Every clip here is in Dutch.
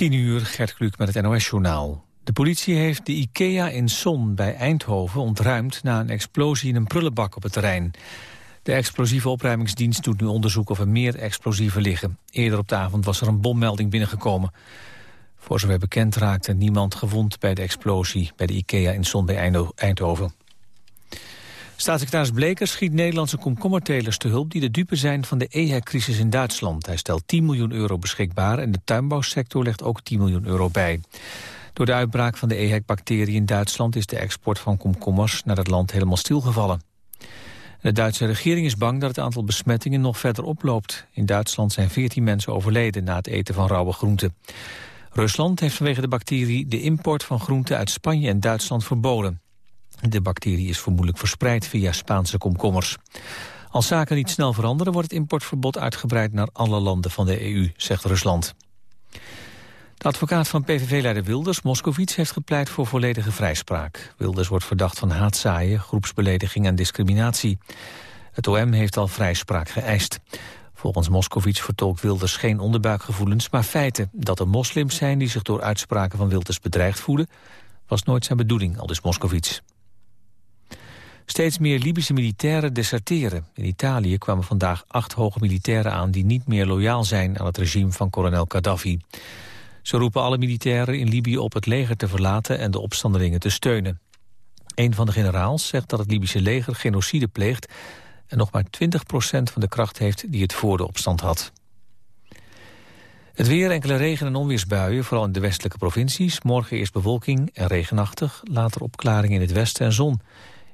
10 uur, Gert Kluk met het NOS-journaal. De politie heeft de IKEA in Son bij Eindhoven ontruimd... na een explosie in een prullenbak op het terrein. De explosieve opruimingsdienst doet nu onderzoek of er meer explosieven liggen. Eerder op de avond was er een bommelding binnengekomen. Voor zover bekend raakte niemand gewond bij de explosie... bij de IKEA in Son bij Eindhoven. Staatssecretaris Bleker schiet Nederlandse komkommertelers te hulp... die de dupe zijn van de EHEC-crisis in Duitsland. Hij stelt 10 miljoen euro beschikbaar... en de tuinbouwsector legt ook 10 miljoen euro bij. Door de uitbraak van de EHEC-bacterie in Duitsland... is de export van komkommers naar het land helemaal stilgevallen. De Duitse regering is bang dat het aantal besmettingen nog verder oploopt. In Duitsland zijn 14 mensen overleden na het eten van rauwe groenten. Rusland heeft vanwege de bacterie de import van groenten uit Spanje en Duitsland verboden. De bacterie is vermoedelijk verspreid via Spaanse komkommers. Als zaken niet snel veranderen wordt het importverbod uitgebreid naar alle landen van de EU, zegt Rusland. De advocaat van PVV-leider Wilders, Moskovits, heeft gepleit voor volledige vrijspraak. Wilders wordt verdacht van haatzaaien, groepsbelediging en discriminatie. Het OM heeft al vrijspraak geëist. Volgens Moskovits vertolkt Wilders geen onderbuikgevoelens, maar feiten. Dat er moslims zijn die zich door uitspraken van Wilders bedreigd voelen, was nooit zijn bedoeling, aldus Moskovits. Steeds meer Libische militairen deserteren. In Italië kwamen vandaag acht hoge militairen aan... die niet meer loyaal zijn aan het regime van kolonel Gaddafi. Ze roepen alle militairen in Libië op het leger te verlaten... en de opstandelingen te steunen. Een van de generaals zegt dat het Libische leger genocide pleegt... en nog maar 20% van de kracht heeft die het voor de opstand had. Het weer, enkele regen- en onweersbuien, vooral in de westelijke provincies. Morgen eerst bewolking en regenachtig, later opklaring in het westen en zon.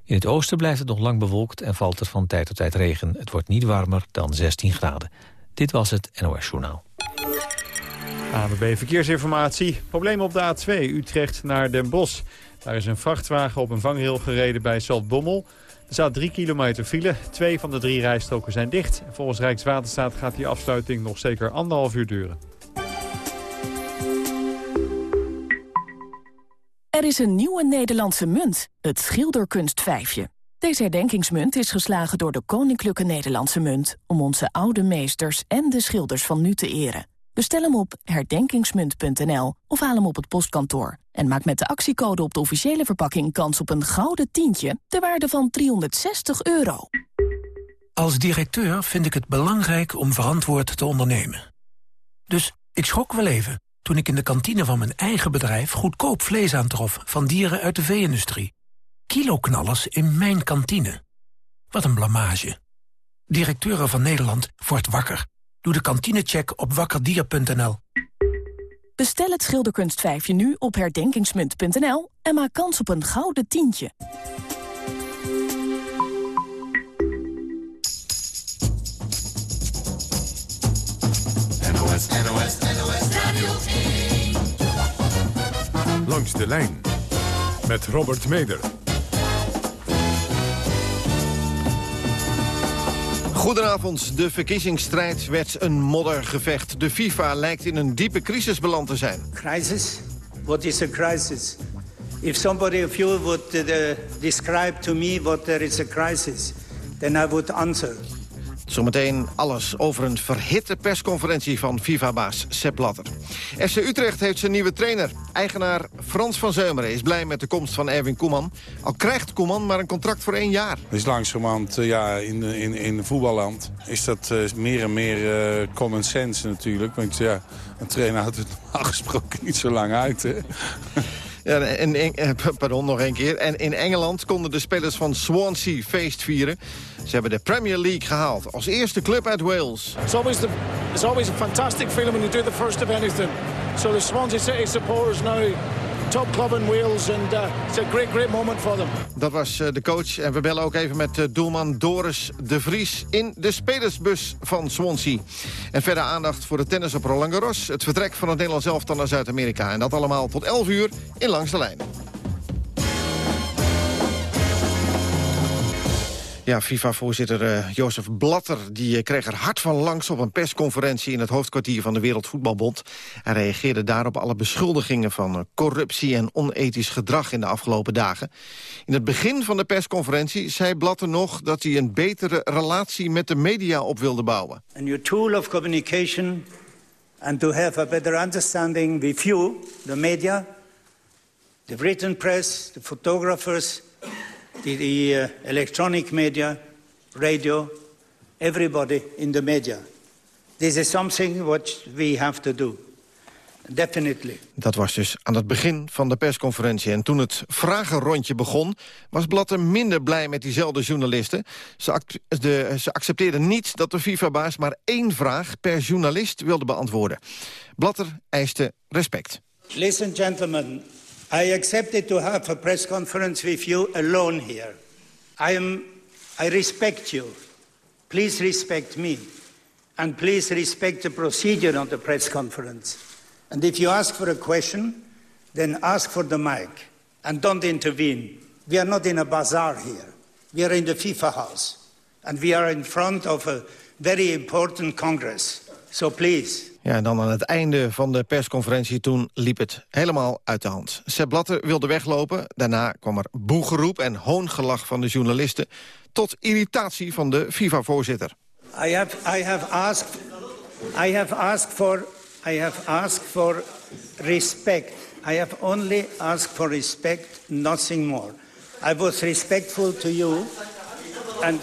In het oosten blijft het nog lang bewolkt en valt er van tijd tot tijd regen. Het wordt niet warmer dan 16 graden. Dit was het NOS Journaal. ABB Verkeersinformatie. Probleem op de A2 Utrecht naar Den Bosch. Daar is een vrachtwagen op een vangrail gereden bij Zaltbommel. Er staat drie kilometer file. Twee van de drie rijstroken zijn dicht. Volgens Rijkswaterstaat gaat die afsluiting nog zeker anderhalf uur duren. Er is een nieuwe Nederlandse munt, het schilderkunstvijfje. Deze herdenkingsmunt is geslagen door de Koninklijke Nederlandse Munt... om onze oude meesters en de schilders van nu te eren. Bestel hem op herdenkingsmunt.nl of haal hem op het postkantoor. En maak met de actiecode op de officiële verpakking kans op een gouden tientje... ter waarde van 360 euro. Als directeur vind ik het belangrijk om verantwoord te ondernemen. Dus ik schrok wel even toen ik in de kantine van mijn eigen bedrijf goedkoop vlees aantrof van dieren uit de vee-industrie. Kiloknallers in mijn kantine. Wat een blamage. Directeuren van Nederland wordt wakker. Doe de kantinecheck op wakkerdier.nl. Bestel het schilderkunstvijfje nu op herdenkingsmunt.nl en maak kans op een gouden tientje. Langs de lijn met Robert Meder. Goedenavond. De verkiezingsstrijd werd een moddergevecht. De FIFA lijkt in een diepe crisis beland te zijn. Crisis? What is a crisis? If somebody of you would uh, describe to me what there is a crisis, then I would answer. Zometeen alles over een verhitte persconferentie van FIFA-baas Sepp Blatter. FC Utrecht heeft zijn nieuwe trainer. Eigenaar Frans van Zeumeren is blij met de komst van Erwin Koeman. Al krijgt Koeman maar een contract voor één jaar. is langzamerhand uh, ja, in, in, in voetballand is dat uh, meer en meer uh, common sense natuurlijk. Want ja, een trainer houdt het normaal gesproken niet zo lang uit. Hè? En, en, pardon, nog een keer. En in Engeland konden de spelers van Swansea feest vieren. Ze hebben de Premier League gehaald als eerste club uit Wales. It's always, the, it's always a fantastic feeling when you do the first of anything. So the Swansea City supporters now top club in Wales and uh, it's a great, great moment for them. Dat was uh, de coach en we bellen ook even met uh, doelman Doris de Vries in de spelersbus van Swansea. En verder aandacht voor de tennis op Roland Garros, het vertrek van het Nederlands elftal naar Zuid-Amerika. En dat allemaal tot 11 uur in Langs de Lijn. Ja, FIFA-voorzitter uh, Jozef Blatter die, uh, kreeg er hard van langs op een persconferentie in het hoofdkwartier van de Wereldvoetbalbond. Hij reageerde daarop alle beschuldigingen van uh, corruptie en onethisch gedrag in de afgelopen dagen. In het begin van de persconferentie zei Blatter nog dat hij een betere relatie met de media op wilde bouwen. And your tool of communication and to have a better understanding with you, the media, the written press, the photographers, the, the uh, electronic media, radio, everybody in the media. This is something what we have to do. Definitely. Dat was dus aan het begin van de persconferentie. En toen het vragenrondje begon, was Blatter minder blij met diezelfde journalisten. Ze, de, ze accepteerden niet dat de FIFA-baas maar één vraag per journalist wilde beantwoorden. Blatter eiste respect. Listen, gentlemen. I accepted to have a press conference with you alone here. I, am, I respect you. Please respect me. And please respect the procedure of the press conference. And if you ask for a question, then ask for the mic and don't intervene. We are not in a bazaar here. We are in the FIFA house. And we are in front of a very important Congress. So please. Ja, en dan aan het einde van de persconferentie, toen liep het helemaal uit de hand. Sepp Blatter wilde weglopen, daarna kwam er boegeroep en hoongelach van de journalisten... tot irritatie van de FIFA-voorzitter. I have, I have asked, I have asked for I have asked for respect. I have only asked for respect, nothing more. I was respectful to you. And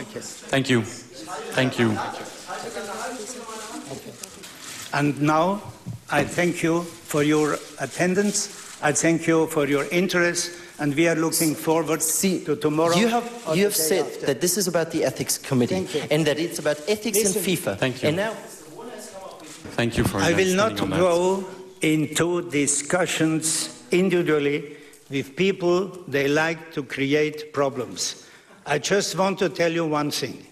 okay. Thank you. Thank you. Okay. And now I thank you for your attendance. I thank you for your interest and we are looking forward See, to tomorrow. You have, you have said after. that this is about the ethics committee and that it's about ethics Listen, in FIFA. Thank you. And now Thank you for I will not go into discussions individually with people they like to create problems. I just want to tell you one thing.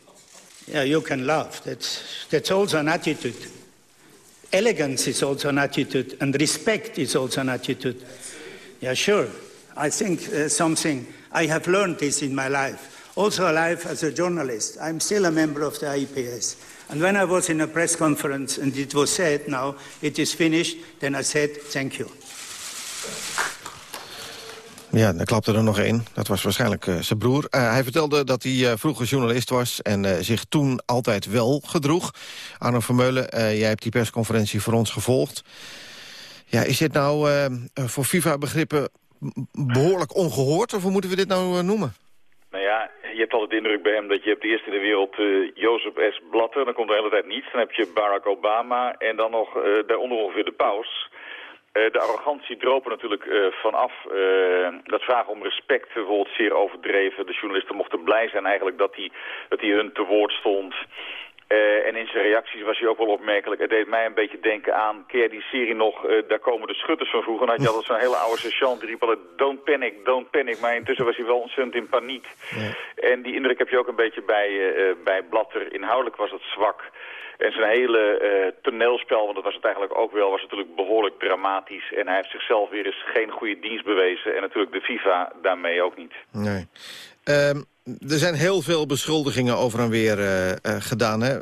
Yeah, you can laugh. That's, that's also an attitude. Elegance is also an attitude, and respect is also an attitude. Yeah, sure. I think uh, something, I have learned this in my life. Also, life as a journalist. I'm still a member of the IPS. And when I was in a press conference and it was said, now it is finished, then I said, thank you. Ja, dan klapte er nog één. Dat was waarschijnlijk uh, zijn broer. Uh, hij vertelde dat hij uh, vroeger journalist was en zich toen altijd wel gedroeg. Arno Vermeulen, jij hebt die persconferentie voor ons gevolgd. Ja, is dit nou voor FIFA-begrippen behoorlijk ongehoord... of hoe moeten we dit nou noemen? Nou ja, je hebt altijd de indruk bij hem dat je hebt de eerste in de wereld uh, Jozef S. Blatter. Dan komt de hele tijd niets. Dan heb je Barack Obama en dan nog uh, daaronder ongeveer de paus. Uh, de arrogantie droop er natuurlijk vanaf. dat vragen om respect bijvoorbeeld zeer overdreven. De journalisten mochten blij zijn eigenlijk dat hij, dat hij hun te woord stond. Uh, en in zijn reacties was hij ook wel opmerkelijk. Het deed mij een beetje denken aan, keer die serie nog, uh, daar komen de schutters van vroeger. Dan had je altijd zo'n hele oude sergeant, die riep altijd, don't panic, don't panic. Maar intussen was hij wel ontzettend in paniek. Ja. En die indruk heb je ook een beetje bij, uh, bij Blatter. Inhoudelijk was het zwak. En zijn hele toneelspel, want dat was het eigenlijk ook wel, was natuurlijk behoorlijk dramatisch. En hij heeft zichzelf weer eens geen goede dienst bewezen. En natuurlijk de FIFA daarmee ook niet. Nee. Um er zijn heel veel beschuldigingen over en weer uh, uh, gedaan. Hè?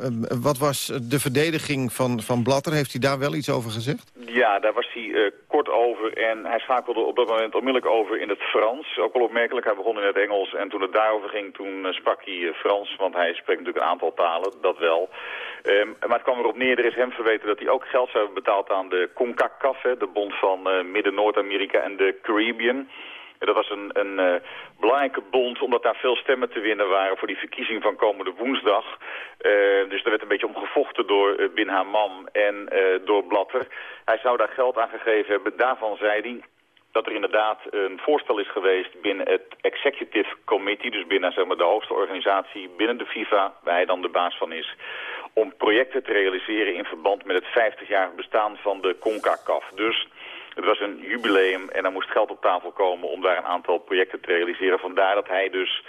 Wat was de verdediging van, van Blatter? Heeft hij daar wel iets over gezegd? Ja, daar was hij uh, kort over. En hij schakelde op dat moment onmiddellijk over in het Frans. Ook wel opmerkelijk, hij begon in het Engels. En toen het daarover ging, toen sprak hij Frans. Want hij spreekt natuurlijk een aantal talen, dat wel. Um, maar het kwam erop neer, er is hem verweten dat hij ook geld zou hebben betaald aan de CONCACAF, de bond van Midden-Noord-Amerika en de Caribbean... Dat was een, een uh, belangrijke bond, omdat daar veel stemmen te winnen waren voor die verkiezing van komende woensdag. Uh, dus daar werd een beetje om gevochten door uh, Bin Hammam en door Blatter. Hij zou daar geld aan gegeven hebben. Daarvan zei hij dat er inderdaad een voorstel is geweest binnen het Executive Committee, dus binnen zeg maar, de hoogste organisatie binnen de FIFA, waar hij dan de baas van is, om projecten te realiseren in verband met het 50-jarig bestaan van de CONCACAF. Dus het was een jubileum en er moest geld op tafel komen om daar een aantal projecten te realiseren. Vandaar dat hij dus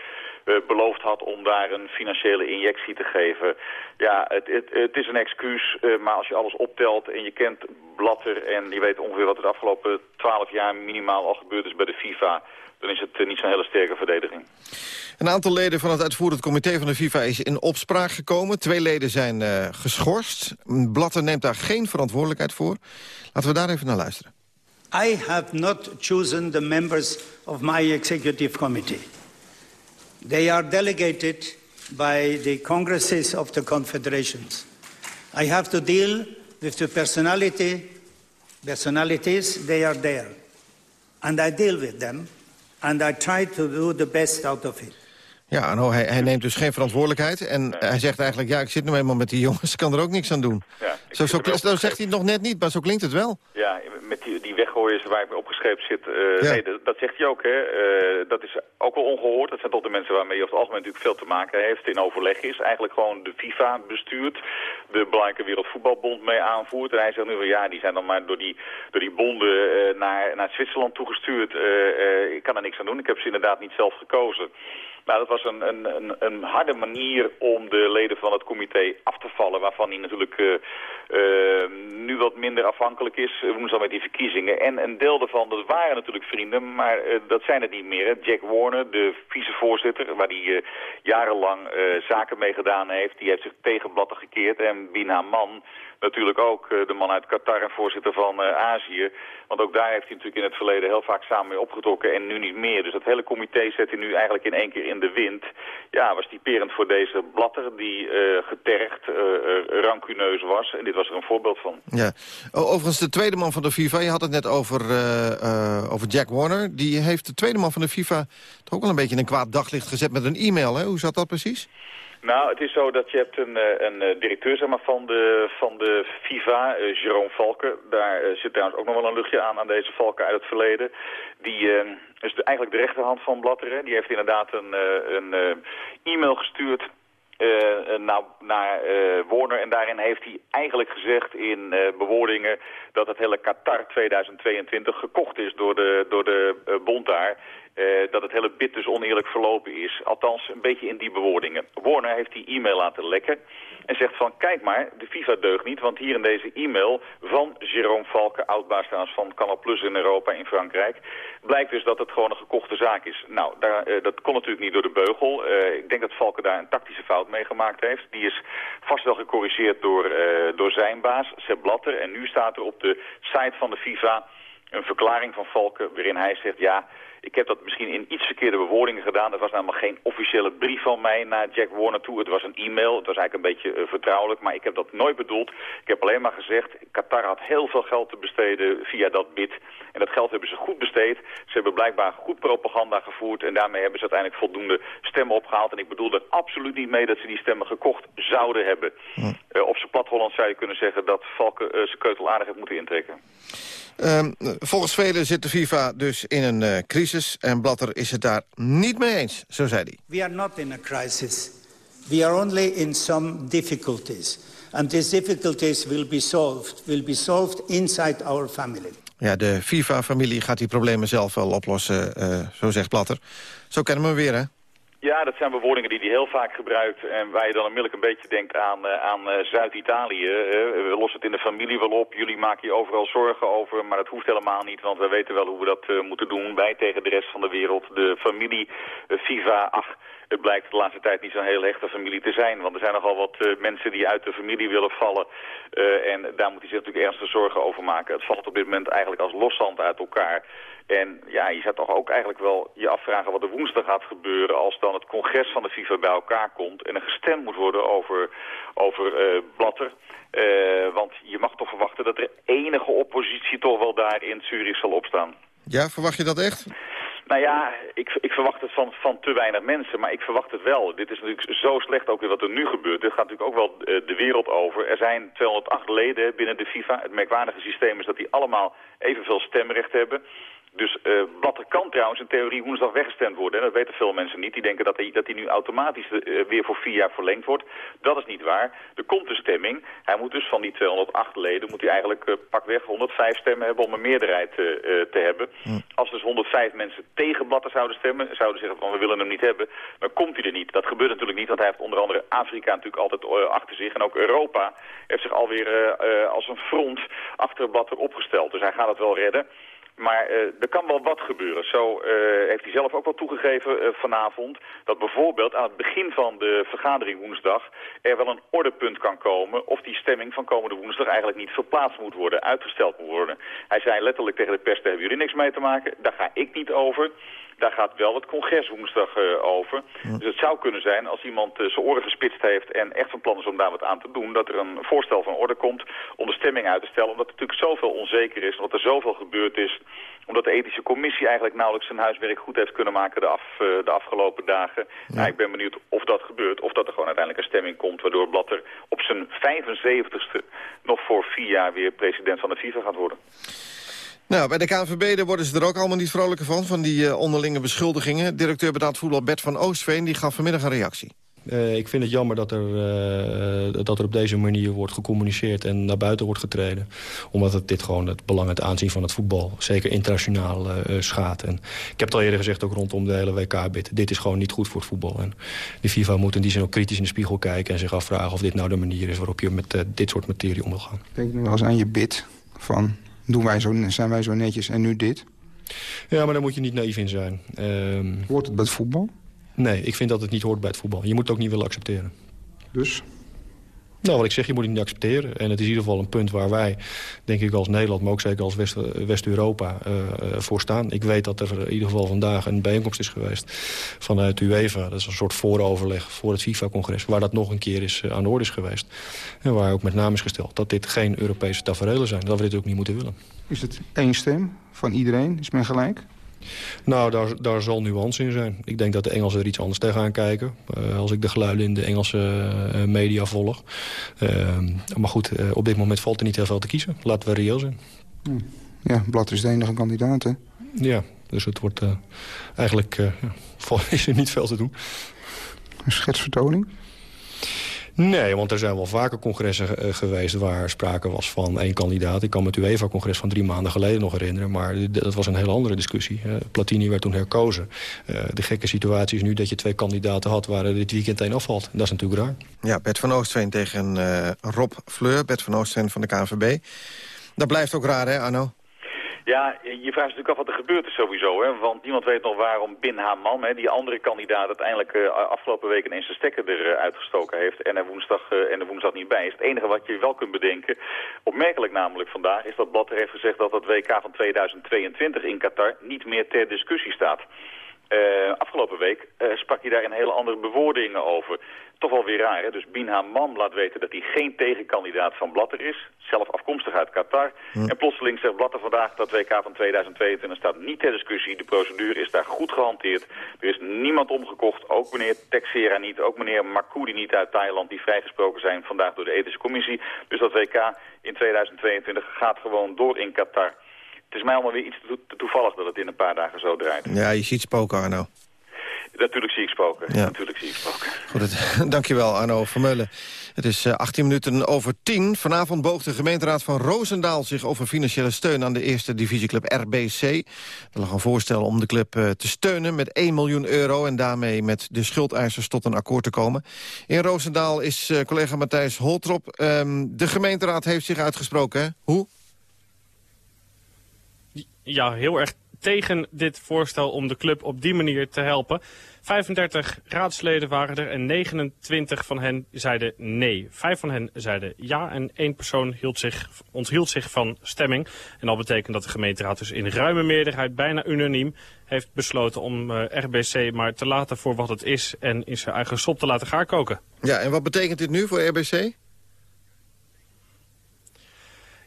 uh, beloofd had om daar een financiële injectie te geven. Ja, het, het, het is een excuus, uh, maar als je alles optelt en je kent Blatter... en je weet ongeveer wat er de afgelopen twaalf jaar minimaal al gebeurd is bij de FIFA... dan is het uh, niet zo'n hele sterke verdediging. Een aantal leden van het uitvoerend comité van de FIFA is in opspraak gekomen. Twee leden zijn geschorst. Blatter neemt daar geen verantwoordelijkheid voor. Laten we daar even naar luisteren. I have not chosen the members of my executive committee. They are delegated by the congresses of the confederations. I have to deal with the personality, personalities, they are there. And I deal with them, and I try to do the best out of it. Ja, nou, hij, hij neemt dus geen verantwoordelijkheid. En hij zegt eigenlijk, ja, ik zit nu eenmaal met die jongens, ik kan er ook niks aan doen. Ja, zo, zo, zo zegt hij het nog net niet, maar zo klinkt het wel. Ja, met die, die weggooiers waar ik mee zit, uh, Ja. nee, dat, dat zegt hij ook. Hè. Eh, dat is ook wel ongehoord. Dat zijn toch de mensen waarmee je over het algemeen natuurlijk veel te maken heeft. In overleg is eigenlijk gewoon de FIFA bestuurt. De belangrijke Wereldvoetbalbond mee aanvoert. En hij zegt nu van ja, die zijn dan maar door die, door die bonden eh, naar, naar Zwitserland toegestuurd. Eh, eh, ik kan er niks aan doen. Ik heb ze inderdaad niet zelf gekozen. Nou, dat was een, een, een, een harde manier om de leden van het comité af te vallen... waarvan hij natuurlijk eh, eh, nu wat minder afhankelijk is eh, woensdag met die verkiezingen. En een deel daarvan, dat waren natuurlijk vrienden, maar eh, dat zijn het niet meer. Hè. Jack Warner, de vicevoorzitter, waar hij eh, jarenlang eh, zaken mee gedaan heeft... die heeft zich tegen Blatter gekeerd. En Bin Haman, natuurlijk ook eh, de man uit Qatar en voorzitter van eh, Azië... Want ook daar heeft hij natuurlijk in het verleden heel vaak samen mee opgetrokken en nu niet meer. Dus dat hele comité zet hij nu eigenlijk in één keer in de wind. Ja, was typerend voor deze Blatter die eh, getergd, rancuneus was. En dit was er een voorbeeld van. Ja. Overigens, de tweede man van de FIFA, je had het net over, over Jack Warner. Die heeft de tweede man van de FIFA toch ook wel een beetje in een kwaad daglicht gezet met een e-mail. Hoe zat dat precies? Nou, het is zo dat je hebt een, eh, een eh, directeur zeg maar, van, de, van de FIFA, eh, Jerome Valken. Daar zit trouwens ook nog wel een luchtje aan aan deze Valken uit het verleden. Die eh, is de, eigenlijk de rechterhand van Blatter. hè. Die heeft inderdaad een, een e-mail gestuurd eh, eh, naar, naar eh, Warner. En daarin heeft hij eigenlijk gezegd in eh, bewoordingen dat het hele Qatar 2022 gekocht is door de, door de bond daar. Dat het hele bid dus oneerlijk verlopen is. Althans, een beetje in die bewoordingen. Warner heeft die e-mail laten lekken en zegt van... kijk maar, de FIFA deugt niet, want hier in deze e-mail van Jérôme Valken... oudbaas van Canal Plus in Europa in Frankrijk... blijkt dus dat het gewoon een gekochte zaak is. Nou, daar, eh, dat kon natuurlijk niet door de beugel. Eh, ik denk dat Valken daar een tactische fout mee gemaakt heeft. Die is vast wel gecorrigeerd door, eh, door zijn baas, Sepp Blatter. En nu staat er op de site van de FIFA een verklaring van Valken... waarin hij zegt, ja... Ik heb dat misschien in iets verkeerde bewoordingen gedaan. Het was namelijk geen officiële brief van mij naar Jack Warner toe. Het was een e-mail. Het was eigenlijk een beetje eh, vertrouwelijk. Maar ik heb dat nooit bedoeld. Ik heb alleen maar gezegd... Qatar had heel veel geld te besteden via dat bid. En dat geld hebben ze goed besteed. Ze hebben blijkbaar goed propaganda gevoerd. En daarmee hebben ze uiteindelijk voldoende stemmen opgehaald. En ik bedoel er absoluut niet mee dat ze die stemmen gekocht zouden hebben. Eh, op zijn plat Holland zou je kunnen zeggen dat Valken eh, zijn keutel aardig heeft moeten intrekken. Ehm, volgens velen zit de FIFA dus in een eh, crisis. En Blatter is het daar niet mee eens, zo zei hij. We are not in a crisis. We are only in some difficulties. And these difficulties will be solved, will be solved inside our family. Ja, de FIFA-familie gaat die problemen zelf wel oplossen, eh, zo zegt Blatter. Zo kennen we hem weer, hè? Ja, dat zijn bewoordingen die hij heel vaak gebruikt en waar je dan onmiddellijk een beetje denkt aan, eh, aan eh, Zuid-Italië. we lossen het in de familie wel op, jullie maken je overal zorgen over, maar dat hoeft helemaal niet, want we weten wel hoe we dat eh, moeten doen. Wij tegen de rest van de wereld, de familie, FIFA, ach, het blijkt de laatste tijd niet zo'n heel hechte familie te zijn. Want er zijn nogal wat mensen die uit de familie willen vallen. en daar moet hij zich natuurlijk ernstig zorgen over maken. Het valt op dit moment eigenlijk als loszand uit elkaar. En ja, je zou toch ook eigenlijk wel je afvragen wat er woensdag gaat gebeuren... als dan het congres van de FIFA bij elkaar komt... en er gestemd moet worden over, over eh, Blatter. Eh, want je mag toch verwachten dat er enige oppositie toch wel daar in Zurich zal opstaan. Ja, verwacht je dat echt? Nou ja, ik, ik verwacht het van, van te weinig mensen, maar ik verwacht het wel. Dit is natuurlijk zo slecht ook weer wat er nu gebeurt. Dit gaat natuurlijk ook wel eh, de wereld over. Er zijn 208 leden binnen de FIFA. Het merkwaardige systeem is dat die allemaal evenveel stemrecht hebben. Dus uh, Blatter kan trouwens in theorie woensdag weggestemd worden. En dat weten veel mensen niet. Die denken dat hij, dat hij nu automatisch uh, weer voor vier jaar verlengd wordt. Dat is niet waar. Er komt een stemming. Hij moet dus van die 208 leden moet hij eigenlijk uh, pakweg 105 stemmen hebben om een meerderheid te hebben. Hm. Als dus 105 mensen tegen Blatter zouden stemmen, zouden zeggen van we willen hem niet hebben, dan komt hij er niet. Dat gebeurt natuurlijk niet, want hij heeft onder andere Afrika natuurlijk altijd achter zich. En ook Europa heeft zich alweer als een front achter Blatter opgesteld. Dus hij gaat het wel redden. Maar uh, er kan wel wat gebeuren. Zo uh, heeft hij zelf ook wel toegegeven uh, vanavond... dat bijvoorbeeld aan het begin van de vergadering woensdag... er wel een ordepunt kan komen... of die stemming van komende woensdag eigenlijk niet verplaatst moet worden... uitgesteld moet worden. Hij zei letterlijk tegen de pers, daar hebben jullie niks mee te maken. Daar ga ik niet over. Daar gaat wel het congres woensdag over. Dus het zou kunnen zijn als iemand zijn oren gespitst heeft en echt van plan is om daar wat aan te doen, dat er een voorstel van orde komt om de stemming uit te stellen. Omdat er natuurlijk zoveel onzeker is, omdat er zoveel gebeurd is omdat de ethische commissie eigenlijk nauwelijks zijn huiswerk goed heeft kunnen maken de, af, de afgelopen dagen. Nou, ik ben benieuwd of dat gebeurt. Of dat er gewoon uiteindelijk een stemming komt waardoor Blatter op zijn 75ste nog voor vier jaar weer president van de FIFA gaat worden. Nou, bij de KNVB worden ze er ook allemaal niet vrolijker van, van die uh, onderlinge beschuldigingen. Directeur betaald voetbal Bert van Oostveen die gaf vanmiddag een reactie. Uh, ik vind het jammer dat er, uh, dat er op deze manier wordt gecommuniceerd en naar buiten wordt getreden. Omdat het dit gewoon het belang en het aanzien van het voetbal, zeker internationaal, uh, schaadt. En ik heb het al eerder gezegd, ook rondom de hele WK-bid. Dit is gewoon niet goed voor het voetbal. En de FIFA moet in die zin ook kritisch in de spiegel kijken en zich afvragen of dit nou de manier is waarop je met dit soort materie om wil gaan. Denk nu wel eens aan je bid van, doen wij zo, zijn wij zo netjes en nu dit? Ja, maar daar moet je niet naïef in zijn. Uh, Hoort het bij het voetbal? Nee, ik vind dat het niet hoort bij het voetbal. Je moet het ook niet willen accepteren. Dus? Nou, wat ik zeg, je moet het niet accepteren. En het is in ieder geval een punt waar wij, denk ik als Nederland... maar ook zeker als West-Europa uh, voor staan. Ik weet dat er in ieder geval vandaag een bijeenkomst is geweest vanuit UEFA. Dat is een soort vooroverleg voor het FIFA-congres... waar dat nog een keer is, uh, aan de orde is geweest. En waar ook met name is gesteld dat dit geen Europese tafereelen zijn. Dat we dit ook niet moeten willen. Is het één stem van iedereen? Is men gelijk? Nou, daar, daar zal nuance in zijn. Ik denk dat de Engelsen er iets anders tegenaan kijken. Uh, als ik de geluiden in de Engelse uh, media volg. Uh, maar goed, op dit moment valt er niet heel veel te kiezen. Laten we reëel zijn. Ja, Blatter is de enige kandidaat, hè? Ja, dus het wordt eigenlijk... is er niet veel te doen. Een schetsvertoning? Nee, want er zijn wel vaker congressen uh, geweest waar sprake was van één kandidaat. Ik kan me het UEFA-congres van drie maanden geleden nog herinneren. Maar dat was een hele andere discussie. Platini werd toen herkozen. Uh, de gekke situatie is nu dat je twee kandidaten had waar dit weekend één afvalt. Dat is natuurlijk raar. Ja, Bert van Oostveen tegen Rob Fleur. Bert van Oostveen van de KNVB. Dat blijft ook raar, hè Arno? Ja, je vraagt natuurlijk af wat er gebeurd is sowieso. Hè? Want niemand weet nog waarom Bin Haman, hè, die andere kandidaat... uiteindelijk uh, afgelopen week ineens zijn stekker eruit uh, gestoken heeft... en er, woensdag, uh, en er woensdag niet bij is. Het enige wat je wel kunt bedenken, opmerkelijk namelijk vandaag... is dat Blatter heeft gezegd dat het WK van 2022 in Qatar niet meer ter discussie staat. Uh, afgelopen week uh, sprak hij daar in hele andere bewoordingen over. Toch wel weer raar, hè? Dus Bin Hammam laat weten dat hij geen tegenkandidaat van Blatter is. Zelf afkomstig uit Qatar. En plotseling zegt Blatter vandaag dat WK van 2022 staat niet ter discussie. De procedure is daar goed gehanteerd. Er is niemand omgekocht, ook meneer Texera niet, ook meneer Makudi niet uit Thailand... die vrijgesproken zijn vandaag door de ethische commissie. Dus dat WK in 2022 gaat gewoon door in Qatar. Het is mij allemaal weer iets te, toevallig dat het in een paar dagen zo draait. Ja, je ziet spoken, Arno. Natuurlijk zie ik spoken. Ja. Natuurlijk zie ik spoken. Goed, het, dankjewel Arno Vermeulen. Het is uh, 18 minuten over 10. Vanavond boog de gemeenteraad van Roosendaal zich over financiële steun aan de eerste divisieclub RBC. Er lag een voorstel om de club uh, te steunen met 1 miljoen euro... en daarmee met de schuldeisers tot een akkoord te komen. In Roosendaal is uh, collega Matthijs Holtrop. Um, de gemeenteraad heeft zich uitgesproken, hè? Hoe? Ja, heel erg tegen dit voorstel om de club op die manier te helpen. 35 raadsleden waren er en 29 van hen zeiden nee. Vijf van hen zeiden ja en één persoon hield zich, onthield zich van stemming. En dat betekent dat de gemeenteraad dus in ruime meerderheid, bijna unaniem, heeft besloten om uh, RBC maar te laten voor wat het is en in zijn eigen sop te laten gaan koken. Ja, en wat betekent dit nu voor RBC?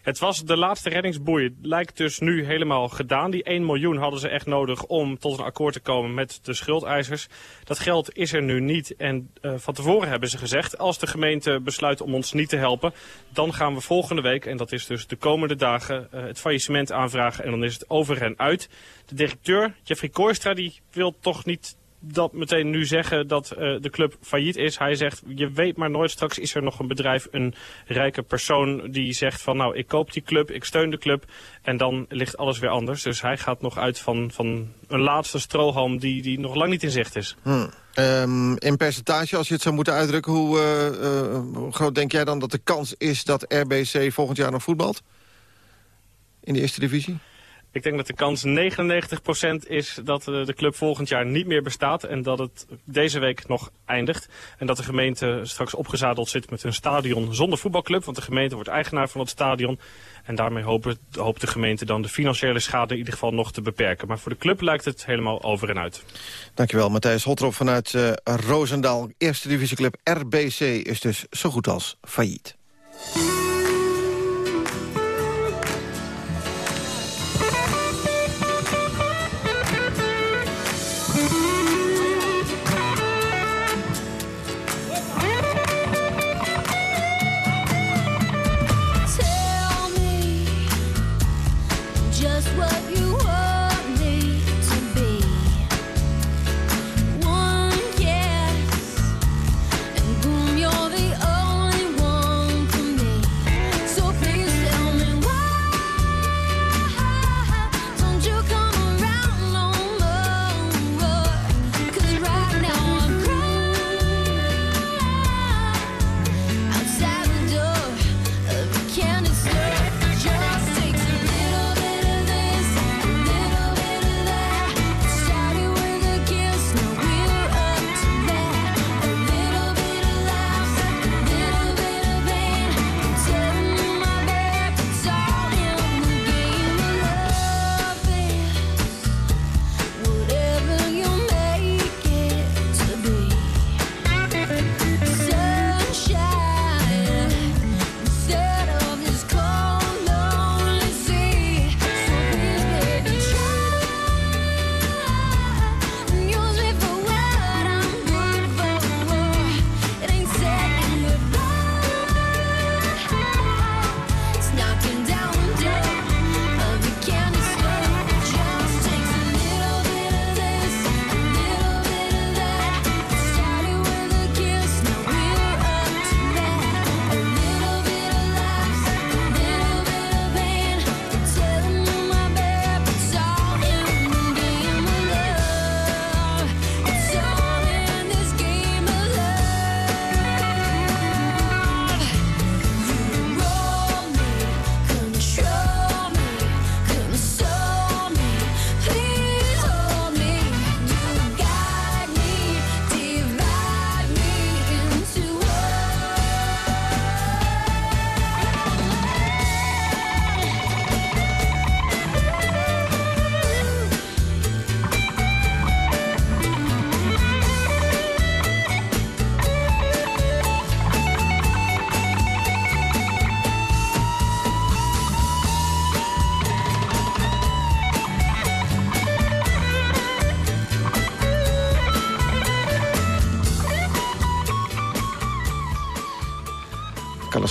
Het was de laatste reddingsboei. Het lijkt dus nu helemaal gedaan. Die 1 miljoen hadden ze echt nodig om tot een akkoord te komen met de schuldeisers. Dat geld is er nu niet. En uh, van tevoren hebben ze gezegd, als de gemeente besluit om ons niet te helpen... dan gaan we volgende week, en dat is dus de komende dagen, uh, het faillissement aanvragen. En dan is het over en uit. De directeur, Jeffrey Kooistra, die wil toch niet dat meteen nu zeggen dat uh, de club failliet is. Hij zegt, je weet maar nooit, straks is er nog een bedrijf, een rijke persoon die zegt van nou, ik koop die club, ik steun de club. En dan ligt alles weer anders. Dus hij gaat nog uit van, van een laatste strohalm die, die nog lang niet in zicht is. Hmm. Um, in percentage, als je het zou moeten uitdrukken, hoe, uh, uh, hoe groot denk jij dan dat de kans is dat RBC volgend jaar nog voetbalt? In de eerste divisie? Ik denk dat de kans 99% is dat eh, de club volgend jaar niet meer bestaat. En dat het deze week nog eindigt. En dat de gemeente straks opgezadeld zit met een stadion zonder voetbalclub. Want de gemeente wordt eigenaar van het stadion. En daarmee hoopt, hoopt de gemeente dan de financiële schade in ieder geval nog te beperken. Maar voor de club lijkt het helemaal over en uit. Dankjewel, Matthijs Hotrop vanuit uh, Roosendaal. Eerste divisieclub RBC is dus zo goed als failliet.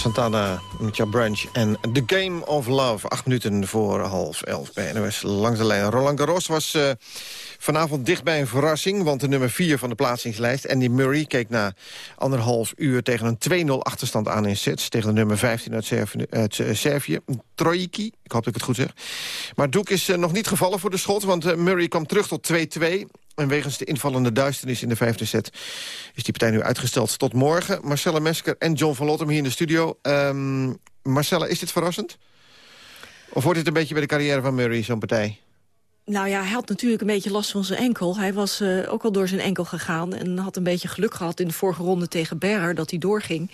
Santana, Micha Branch en The Game of Love. Acht minuten voor half elf bij NOS langs de lijn. Roland Garros was uh, vanavond dicht bij een verrassing... want de nummer vier van de plaatsingslijst, Andy Murray... keek na anderhalf uur tegen een 2-0 achterstand aan in sets... tegen de nummer 15 uit, Servië, uit Servië Trojiki. Ik hoop dat ik het goed zeg. Maar Doek is uh, nog niet gevallen voor de schot... want Murray kwam terug tot 2-2... En wegens de invallende duisternis in de vijfde set... is die partij nu uitgesteld tot morgen. Marcella Mesker en John van Lottem hier in de studio. Um, Marcella, is dit verrassend? Of wordt dit een beetje bij de carrière van Murray, zo'n partij? Nou ja, hij had natuurlijk een beetje last van zijn enkel. Hij was uh, ook al door zijn enkel gegaan... en had een beetje geluk gehad in de vorige ronde tegen Berger... dat hij doorging.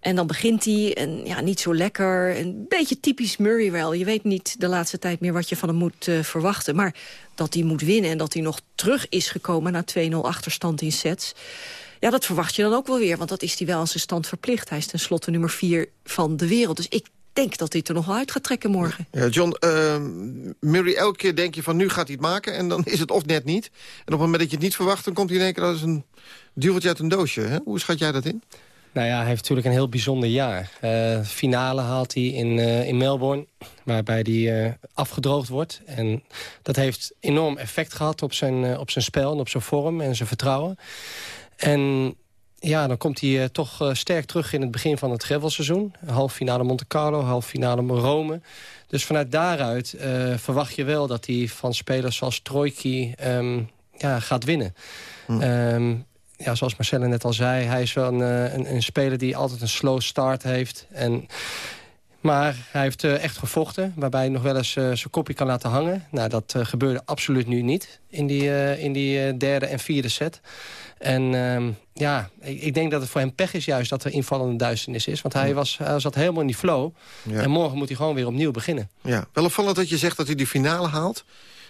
En dan begint hij, en ja, niet zo lekker. Een beetje typisch Murray wel. Je weet niet de laatste tijd meer wat je van hem moet uh, verwachten. Maar dat hij moet winnen en dat hij nog terug is gekomen... na 2-0 achterstand in sets... Ja, dat verwacht je dan ook wel weer, want dat is hij wel aan zijn stand verplicht. Hij is tenslotte nummer 4 van de wereld. Dus ik denk dat dit er nog wel uit gaat trekken morgen. Ja, John, uh, Murray, elke keer denk je van nu gaat hij het maken... en dan is het of net niet. En op het moment dat je het niet verwacht... dan komt hij in één keer als een duveltje uit een doosje. Hè? Hoe schat jij dat in? Nou ja, hij heeft natuurlijk een heel bijzonder jaar. Uh, finale haalt hij in, uh, in Melbourne, waarbij hij uh, afgedroogd wordt. En dat heeft enorm effect gehad op zijn, op zijn spel en op zijn vorm en zijn vertrouwen. En ja, dan komt hij toch sterk terug in het begin van het gravelseizoen. Half finale Monte Carlo, half finale Rome. Dus vanuit daaruit verwacht je wel dat hij van spelers zoals Trojki um, ja, gaat winnen. Hm. Um, ja, zoals Marcelle net al zei, hij is wel een, een, een, speler die altijd een slow start heeft. En Maar hij heeft uh, echt gevochten, waarbij hij nog wel eens uh, zijn kopje kan laten hangen. Nou, dat uh, gebeurde absoluut nu niet in die, in die derde en vierde set. En ehm, ja, ik, ik, denk dat het voor hem pech is juist dat er invallende duisternis is. Want hij, was, hij zat helemaal in die flow. Ja. En morgen moet hij gewoon weer opnieuw beginnen. Ja, wel opvallend dat je zegt dat hij die finale haalt.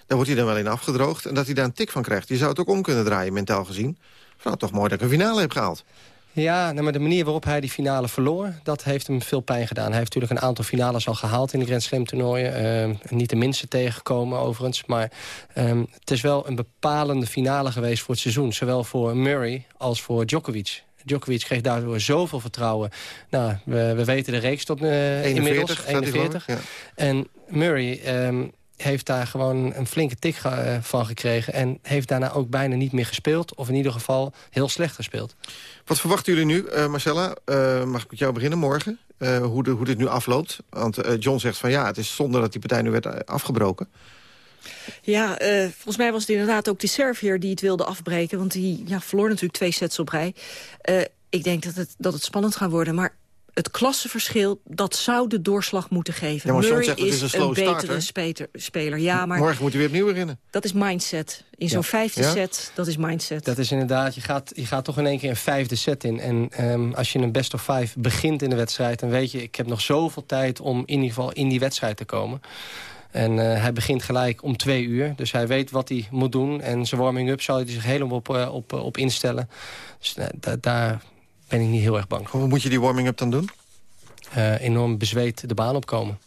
Daar wordt hij dan wel in afgedroogd. En dat hij daar een tik van krijgt. Je zou het ook om kunnen draaien, mentaal gezien. Nou, toch mooi dat ik een finale heb gehaald. Ja, nou, maar de manier waarop hij die finale verloor... dat heeft hem veel pijn gedaan. Hij heeft natuurlijk een aantal finales al gehaald in de Grand Slam toernooien. Uh, niet de minste tegengekomen overigens. Maar um, het is wel een bepalende finale geweest voor het seizoen. Zowel voor Murray als voor Djokovic. Djokovic kreeg daardoor zoveel vertrouwen. Nou, we, we weten de reeks tot uh, 41, inmiddels. 41. Ja. En Murray... Um, heeft daar gewoon een flinke tik uh, van gekregen... en heeft daarna ook bijna niet meer gespeeld... of in ieder geval heel slecht gespeeld. Wat verwachten jullie nu, uh, Marcella? Uh, mag ik met jou beginnen morgen? hoe, de, hoe dit nu afloopt? Want John zegt van ja, het is zonde dat die partij nu werd afgebroken. Ja, volgens mij was het inderdaad ook de Servier die het wilde afbreken. Want die ja, verloor natuurlijk twee sets op rij. ik denk dat het, dat het spannend gaat worden. Maar het klassenverschil, dat zou de doorslag moeten geven. Ja, Murray zegt, is, is, een, betere speler, speler. Ja, maar Morgen moet hij weer opnieuw beginnen. Dat is mindset. In zo'n vijfde ja? set, dat is mindset. Dat is inderdaad, je gaat, je gaat toch in één keer een vijfde set in. En um, als je een best of five begint in de wedstrijd... dan weet je, ik heb nog zoveel tijd om in ieder geval in die wedstrijd te komen. En uh, hij begint gelijk om twee uur. Dus hij weet wat hij moet doen. En zijn warming-up zal hij zich helemaal op, uh, op, op instellen. Dus uh, daar ben ik niet heel erg bang. Hoe moet je die warming-up dan doen? Uh, enorm bezweet de baan opkomen.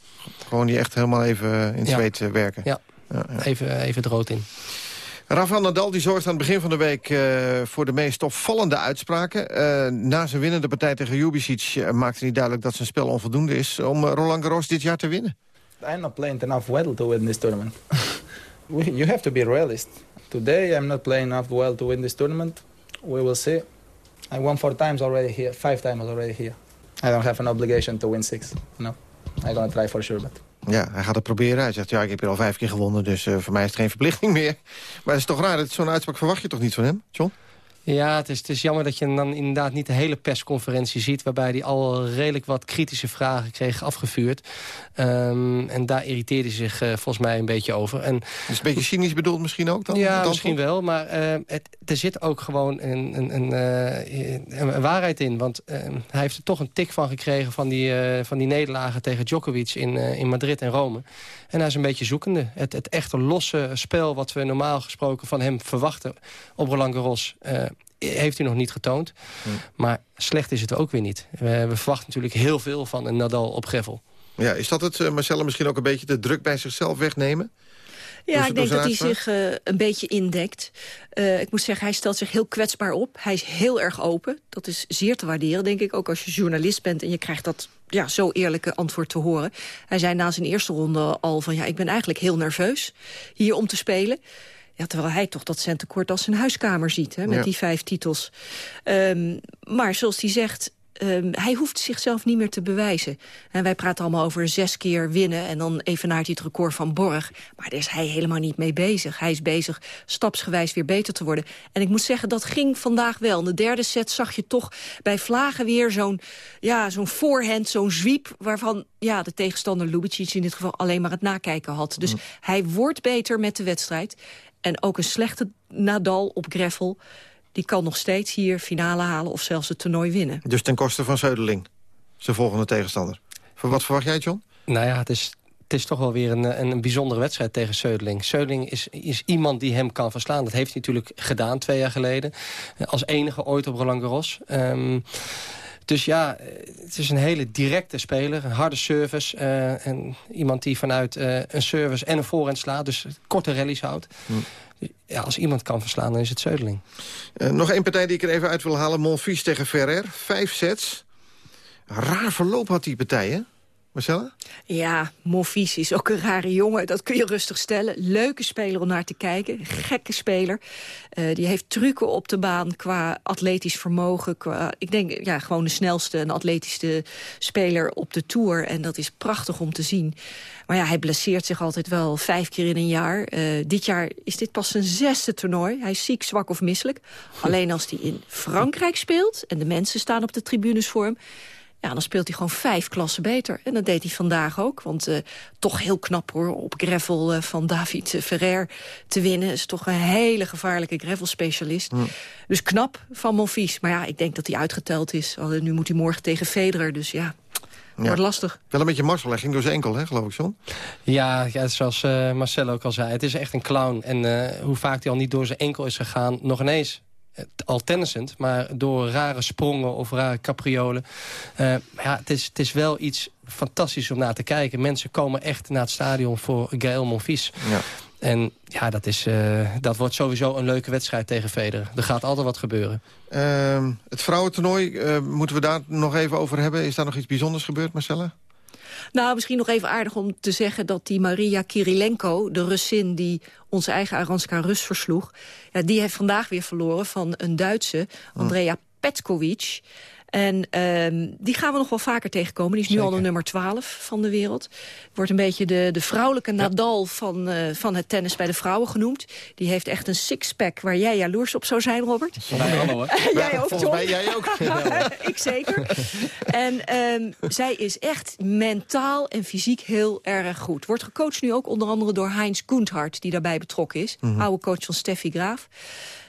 Gewoon die echt helemaal even in zweet ja. werken? Ja, ja, ja. Even, even het rood in. Rafael Nadal die zorgt aan het begin van de week uh, voor de meest opvallende uitspraken. Uh, na zijn winnende partij tegen Jubicic uh, maakte hij duidelijk dat zijn spel onvoldoende is... om Roland Garros dit jaar te winnen. I'm not playing enough well to win this tournament. you have to be realist. Today I'm not playing enough well to win this tournament. We will see. I won four times already here, five times already here. I don't have an obligation to win six. No, I'm gonna try for sure. But... Ja, hij gaat het proberen. Hij zegt, ja, ik heb hier al vijf keer gewonnen, dus uh, voor mij is het geen verplichting meer. Maar het is toch raar, zo'n uitspraak verwacht je toch niet van hem, John? Ja, het is, het is jammer dat je dan inderdaad niet de hele persconferentie ziet... waarbij hij al redelijk wat kritische vragen kreeg afgevuurd. Um, en daar irriteerde hij zich uh, volgens mij een beetje over. En, is een beetje cynisch bedoeld misschien ook dan? Ja, misschien wel. Maar uh, het, er zit ook gewoon een, een, een, uh, een waarheid in. Want ehm, hij heeft er toch een tik van gekregen... van die, van die nederlagen tegen Djokovic in, in Madrid en Rome. En hij is een beetje zoekende. Het, het echte losse spel wat we normaal gesproken van hem verwachten op Roland Garros heeft hij nog niet getoond. Hm. Maar slecht is het ook weer niet. We, we, verwachten natuurlijk heel veel van een Nadal op Greffel. Ja, is dat het, uh, Marcella, misschien ook een beetje de druk bij zichzelf wegnemen? Ja, ik denk dat hij zich uh, een beetje indekt. Uh, ik moet zeggen, hij stelt zich heel kwetsbaar op. Hij is heel erg open. Dat is zeer te waarderen, denk ik. Ook als je journalist bent en je krijgt dat ja, zo eerlijke antwoord te horen. Hij zei na zijn eerste ronde al van... ja, ik ben eigenlijk heel nerveus hier om te spelen. Ja, terwijl hij toch dat centekort als zijn huiskamer ziet, hè, met die vijf titels. Um, maar zoals hij zegt, Um, hij hoeft zichzelf niet meer te bewijzen. En wij praten allemaal over zes keer winnen... en dan even naar het record van Borg. Maar daar is hij helemaal niet mee bezig. Hij is bezig stapsgewijs weer beter te worden. En ik moet zeggen, dat ging vandaag wel. In de derde set zag je toch bij Vlagen weer zo'n ja, zo'n voorhand, zo'n sweep... waarvan ja, de tegenstander Lubicic in dit geval alleen maar het nakijken had. Dus mm. hij wordt beter met de wedstrijd. En ook een slechte Nadal op Greffel die kan nog steeds hier finale halen of zelfs het toernooi winnen. Dus ten koste van Zeudeling, zijn volgende tegenstander. Voor wat verwacht jij, John? Nou ja, het is, het is toch wel weer een, een, een bijzondere wedstrijd tegen Zeudeling. Zeudeling is, is iemand die hem kan verslaan. Dat heeft hij natuurlijk gedaan twee jaar geleden. Als enige ooit op Roland Garros. Um, dus ja, het is een hele directe speler. Een harde service. Uh, en iemand die vanuit uh, een service en een voorhand slaat. Dus korte rallies houdt. Hm ja, als iemand kan verslaan, dan is het Zeudeling. Uh, nog één partij die ik er even uit wil halen. Monfils tegen Ferrer. Vijf sets. Raar verloop had die partij, hè? Marcella? Ja, Monfils is ook een rare jongen. Dat kun je rustig stellen. Leuke speler om naar te kijken. Gekke speler. Uh, die heeft trucken op de baan qua atletisch vermogen. Qua, ik denk ja, gewoon de snelste en atletischste speler op de Tour. En dat is prachtig om te zien. Maar ja, hij blesseert zich altijd wel vijf keer in een jaar. Uh, dit jaar is dit pas zijn zesde toernooi. Hij is ziek, zwak of misselijk. Alleen als hij in Frankrijk speelt... en de mensen staan op de tribunes voor hem Ja, dan speelt hij gewoon vijf klassen beter. En dat deed hij vandaag ook. Want uh, toch heel knap hoor, op gravel uh, van David Ferrer te winnen. Is toch een hele gevaarlijke gravel-specialist. Mm. Dus knap van Monfils. Maar ja, ik denk dat hij uitgeteld is. Nu moet hij morgen tegen Federer, dus ja... Ja. Wordt lastig. Wel een beetje Marcel, hij ging door zijn enkel, hè, geloof ik, John? Ja, ja zoals uh, Marcel ook al zei, het is echt een clown. En uh, hoe vaak hij al niet door zijn enkel is gegaan, nog ineens al tennissend, maar door rare sprongen of rare capriolen. Uh, ja, het is, het is wel iets fantastisch om naar te kijken. Mensen komen echt naar het stadion voor Gaël Monfils. Ja. En ja, dat, is, uh, dat wordt sowieso een leuke wedstrijd tegen Federer. Er gaat altijd wat gebeuren. Uh, het vrouwentoernooi, uh, moeten we daar nog even over hebben? Is daar nog iets bijzonders gebeurd, Marcella? Nou, misschien nog even aardig om te zeggen dat die Maria Kirilenko... de Russin die onze eigen Aranska Rus versloeg... Ja, die heeft vandaag weer verloren van een Duitse, hm. Andrea Petkovic... En um, die gaan we nog wel vaker tegenkomen. Die is nu al de nummer 12 van de wereld. Wordt een beetje de, de vrouwelijke Nadal van, uh, van het tennis bij de vrouwen genoemd. Die heeft echt een sixpack waar jij jaloers op zou zijn, Robert. Mij allemaal, hè? jij ook, Volgens mij jij ook. Ik zeker. En um, zij is echt mentaal en fysiek heel erg goed. Wordt gecoacht nu ook onder andere door Heinz Koenthart... die daarbij betrokken is. Mm -hmm. Oude coach van Steffi Graaf.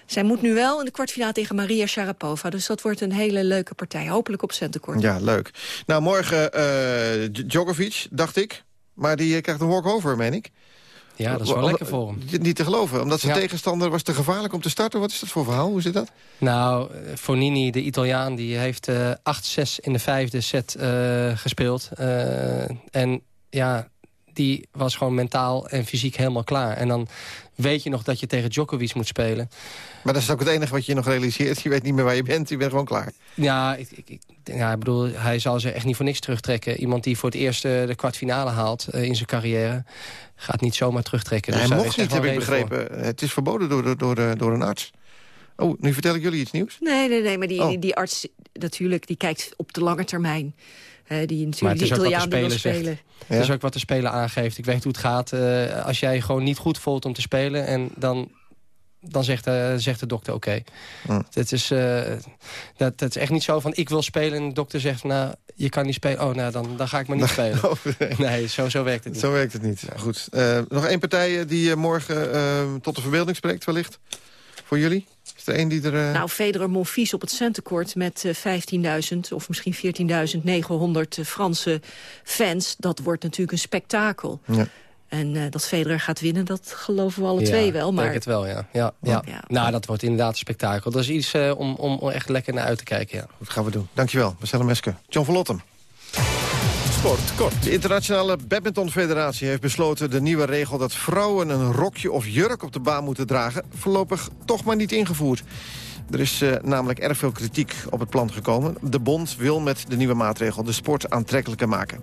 Zij moet nu wel in de kwartfinale tegen Maria Sharapova. Dus dat wordt een hele leuke partij. Hopelijk op centenkort. Ja, leuk. Nou, morgen uh, Djokovic, dacht ik. Maar die krijgt een walkover, meen ik. Ja, dat is wel lekker voor hem. Niet te geloven, omdat zijn ja. tegenstander was te gevaarlijk om te starten. Wat is dat voor verhaal? Hoe zit dat? Nou, Fonini, de Italiaan, die heeft uh, 8-6 in de vijfde set uh, gespeeld. Uh, en ja, die was gewoon mentaal en fysiek helemaal klaar. En dan weet je nog dat je tegen Djokovic moet spelen. Maar dat is ook het enige wat je nog realiseert. Je weet niet meer waar je bent, je bent gewoon klaar. Ja, ik, ik, ja, ik bedoel, hij zal ze echt niet voor niks terugtrekken. Iemand die voor het eerst de kwartfinale haalt uh, in zijn carrière... gaat niet zomaar terugtrekken. Nee, dus hij mocht niet, heb ik begrepen. Voor. Het is verboden door, door, door, door een arts. Oh, nu vertel ik jullie iets nieuws? Nee, nee, nee, maar die, oh. die, die arts natuurlijk, die kijkt op de lange termijn. Die natuurlijk die Italiaan wil spelen. Ja. Dat is ook wat de speler aangeeft. Ik weet hoe het gaat. Uh, als jij gewoon niet goed voelt om te spelen... en dan, dan zegt, uh, zegt de dokter oké. Okay. Het, is, dat, het is echt niet zo van ik wil spelen... en de dokter zegt, nou, je kan niet spelen. Oh, nou, dan, dan ga ik maar niet spelen. Oh, nee, nee zo, zo werkt het niet. Zo werkt het niet. Goed. nog één partij die morgen tot de verbeelding spreekt wellicht. Voor jullie? Is er één die er... Uh... Nou, Federer Monfils op het centenkort met uh, 15.000 of misschien 14.900 uh, Franse fans. Dat wordt natuurlijk een spektakel. Ja. En uh, dat Federer gaat winnen, dat geloven we alle ja, twee wel. Maar... denk het wel, ja. Ja, ja. ja. Nou, dat wordt inderdaad een spektakel. Dat is iets uh, om, om echt lekker naar uit te kijken, ja. Dat gaan we doen. Dankjewel, Marcelo Meske. John Verlotten. Kort. De Internationale Badminton Federatie heeft besloten de nieuwe regel... dat vrouwen een rokje of jurk op de baan moeten dragen... voorlopig toch maar niet ingevoerd. Er is uh, namelijk erg veel kritiek op het plan gekomen. De bond wil met de nieuwe maatregel de sport aantrekkelijker maken.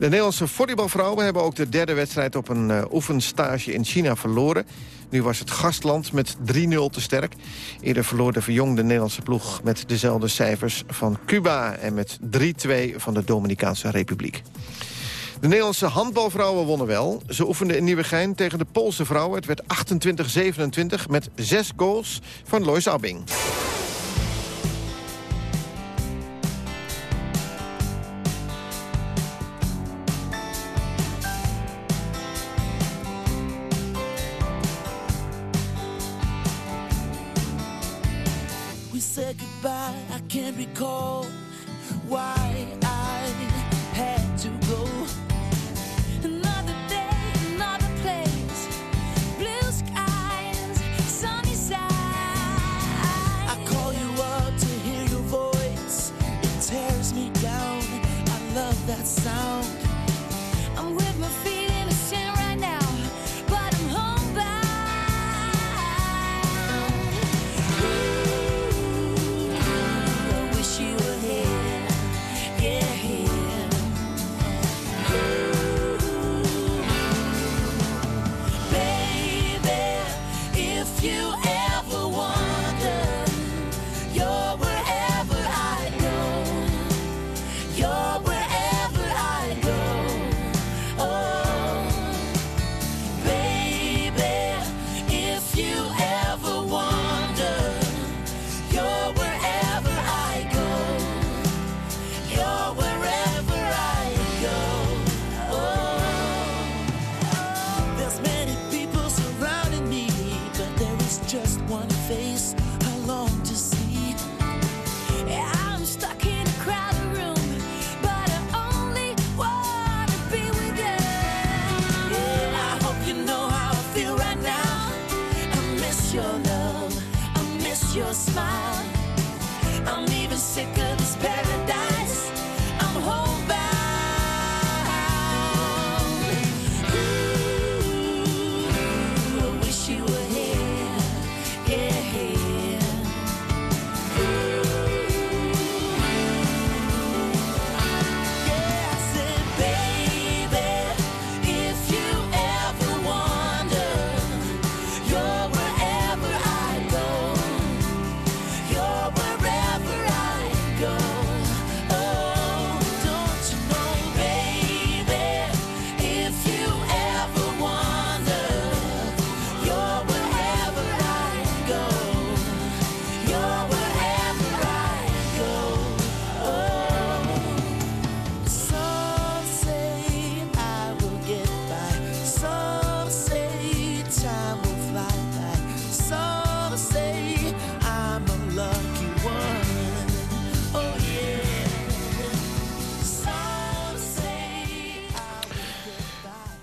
De Nederlandse volleybalvrouwen hebben ook de derde wedstrijd... op een uh, oefenstage in China verloren. Nu was het gastland met 3-0 te sterk. Eerder verloor de verjongde Nederlandse ploeg met dezelfde cijfers van Cuba... en met 3-2 van de Dominicaanse Republiek. De Nederlandse handbalvrouwen wonnen wel. Ze oefenden in Nieuwegein tegen de Poolse vrouwen. Het werd 28-27 met zes goals van Lois Abbing. cold. Why?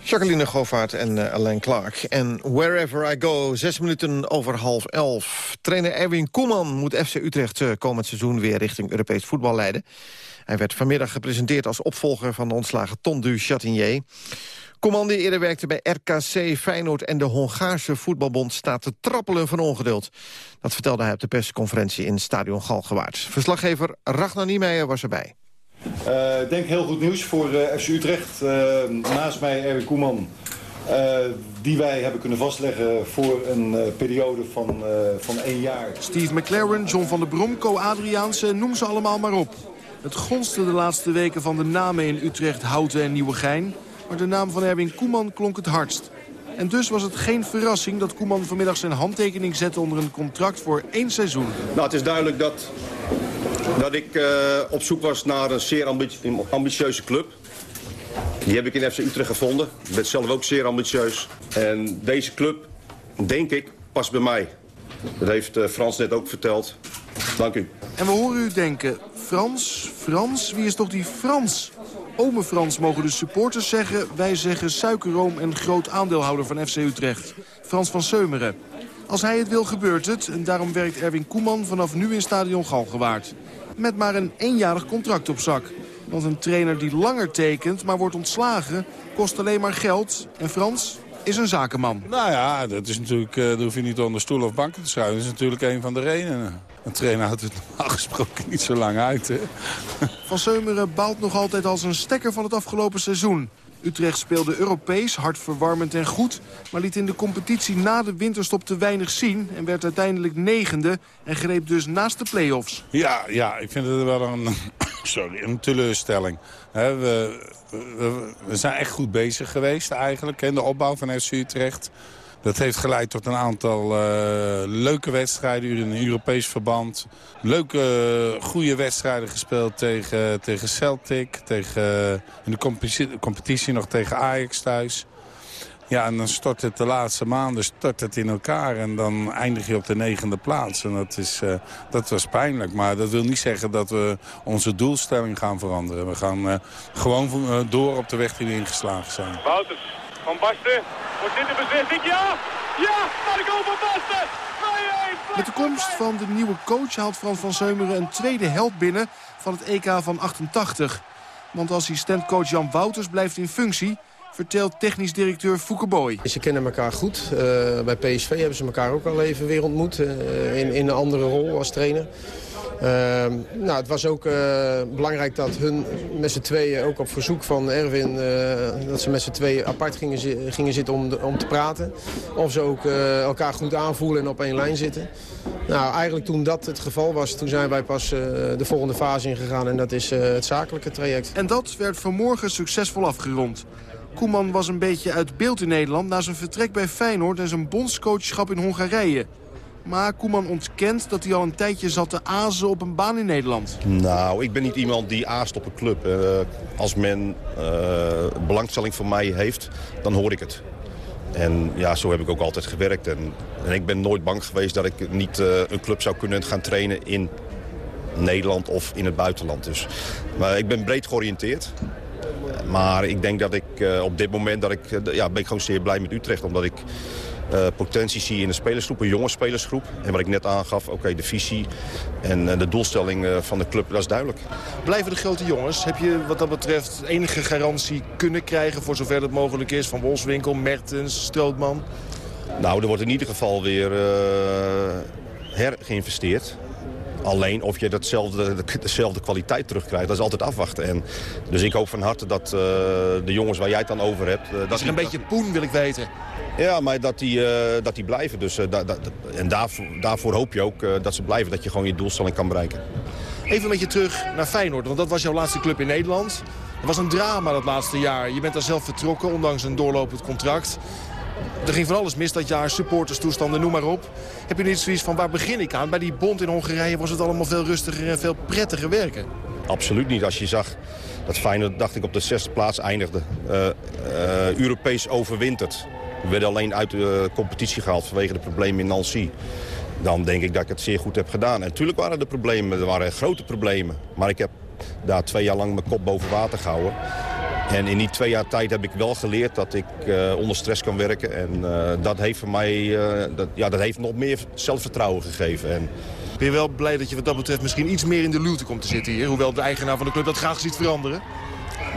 Jacqueline Govaert en uh, Alain Clark. En Wherever I Go, zes minuten over half elf. Trainer Erwin Koeman moet FC Utrecht uh, komend seizoen... weer richting Europees voetbal leiden. Hij werd vanmiddag gepresenteerd als opvolger van de ontslagen Ton du Chatinier. Koeman die eerder werkte bij RKC, Feyenoord en de Hongaarse voetbalbond... staat te trappelen van ongeduld. Dat vertelde hij op de persconferentie in Stadion Galgenwaard. Verslaggever Ragnar Niemeyer was erbij. Uh, ik denk heel goed nieuws voor uh, FC Utrecht. Uh, naast mij Erwin Koeman. die wij hebben kunnen vastleggen voor een periode van, van één jaar. Steve McLaren, John van der Brom, Co Adriaanse, noem ze allemaal maar op. Het gonste de laatste weken van de namen in Utrecht, Houten en Nieuwegein. Maar de naam van Erwin Koeman klonk het hardst. En dus was het geen verrassing dat Koeman vanmiddag zijn handtekening zette onder een contract voor één seizoen. Nou, het is duidelijk dat dat ik uh, op zoek was naar een zeer ambitieuze club. Die heb ik in FC Utrecht gevonden. Ik ben zelf ook zeer ambitieus. En deze club, denk ik, past bij mij. Dat heeft uh, Frans net ook verteld. Dank u. En we horen u denken, Frans, Frans, wie is toch die Frans? Ome Frans mogen de supporters zeggen. Wij zeggen suikerroom en groot aandeelhouder van FC Utrecht. Frans van Seumeren. Als hij het wil, gebeurt het. En daarom werkt Erwin Koeman vanaf nu in stadion Galgenwaard met maar een eenjarig contract op zak. Want een trainer die langer tekent, maar wordt ontslagen, kost alleen maar geld. En Frans is een zakenman. Nou ja, dat is natuurlijk, uh, daar hoef je niet onder stoel of banken te schuiven. Dat is natuurlijk een van de redenen. Een trainer houdt het normaal gesproken niet zo lang uit. Hè? Van Seumeren baalt nog altijd als een stekker van het afgelopen seizoen. Utrecht speelde Europees, hartverwarmend en goed... maar liet in de competitie na de winterstop te weinig zien... en werd uiteindelijk negende en greep dus naast de play-offs. Ja, ja ik vind het wel een, sorry, een teleurstelling. we, we, zijn echt goed bezig geweest eigenlijk in de opbouw van FC Utrecht... Dat heeft geleid tot een aantal uh, leuke wedstrijden in een Europees verband. Leuke, goede wedstrijden gespeeld tegen, tegen Celtic. Tegen, in de competitie nog tegen Ajax thuis. Ja, en dan stort het de laatste maanden stort het in elkaar. En dan eindig je op de negende plaats. En dat, is, uh, dat was pijnlijk. Maar dat wil niet zeggen dat we onze doelstelling gaan veranderen. We gaan uh, gewoon uh, door op de weg die we ingeslagen zijn. Wouters, Van Basten, wordt dit de beslissing? Ja! Ja! De goal van Basten! Met de komst van de nieuwe coach haalt Frans van Zeumeren een tweede held binnen van het EK van 88. Want assistentcoach Jan Wouters blijft in functie vertelt technisch directeur Boy. Ze kennen elkaar goed. Uh, bij PSV hebben ze elkaar ook al even weer ontmoet. Uh, in, in een andere rol als trainer. Uh, nou, het was ook uh, belangrijk dat hun met z'n tweeën, ook op verzoek van Erwin... Dat ze met z'n tweeën apart gingen, zi gingen zitten om, de, om te praten. Of ze ook elkaar goed aanvoelen en op één lijn zitten. Nou, eigenlijk toen dat het geval was, toen zijn wij pas de volgende fase ingegaan. En dat is het zakelijke traject. En dat werd vanmorgen succesvol afgerond. Koeman was een beetje uit beeld in Nederland... na zijn vertrek bij Feyenoord en zijn bondscoachschap in Hongarije. Maar Koeman ontkent dat hij al een tijdje zat te azen op een baan in Nederland. Nou, ik ben niet iemand die aast op een club. Als men uh, belangstelling voor mij heeft, dan hoor ik het. En ja, zo heb ik ook altijd gewerkt. En, en ik ben nooit bang geweest dat ik niet uh, een club zou kunnen gaan trainen in Nederland of in het buitenland. Dus, maar ik ben breed georiënteerd. Maar ik denk dat ik uh, op dit moment dat ik, uh, ja, ben ik gewoon zeer blij met Utrecht. Omdat ik uh, potentie zie in de spelersgroep, een jonge spelersgroep. En wat ik net aangaf, oké, okay, de visie en de doelstelling van de club, dat is duidelijk. Blijven de grote jongens? Heb je wat dat betreft enige garantie kunnen krijgen... voor zover dat mogelijk is van Wolfswinkel, Mertens, Strootman? Nou, er wordt in ieder geval weer hergeïnvesteerd. Alleen of je datzelfde, dezelfde kwaliteit terugkrijgt, dat is altijd afwachten. En, dus ik hoop van harte dat uh, de jongens waar jij het dan over hebt... Uh, dat is een beetje poen, wil ik weten. Ja, maar dat die, uh, dat die blijven. Dus, da, da, en daarvoor, daarvoor hoop je ook dat ze blijven, dat je gewoon je doelstelling kan bereiken. Even met je terug naar Feyenoord, want dat was jouw laatste club in Nederland. Het was een drama dat laatste jaar. Je bent daar zelf vertrokken, ondanks een doorlopend contract. Er ging van alles mis dat jaar, supporterstoestanden, noem maar op. Heb je niet zoiets van, waar begin ik aan? Bij die bond in Hongarije was het allemaal veel rustiger en veel prettiger werken. Absoluut niet. Als je zag dat Feyenoord, dacht ik, op de zesde plaats eindigde. Uh, uh, Europees overwinterd. We werden alleen uit de competitie gehaald vanwege de problemen in Nancy. Dan denk ik dat ik het zeer goed heb gedaan. En natuurlijk waren er problemen, er waren grote problemen. Maar ik heb daar twee jaar lang mijn kop boven water gehouden. En in die twee jaar tijd heb ik wel geleerd dat ik uh, onder stress kan werken. En uh, dat heeft voor mij uh, dat, ja, dat heeft nog meer zelfvertrouwen gegeven. En... Ben je wel blij dat je wat dat betreft misschien iets meer in de luwte komt te zitten hier? Hoewel de eigenaar van de club dat graag ziet veranderen.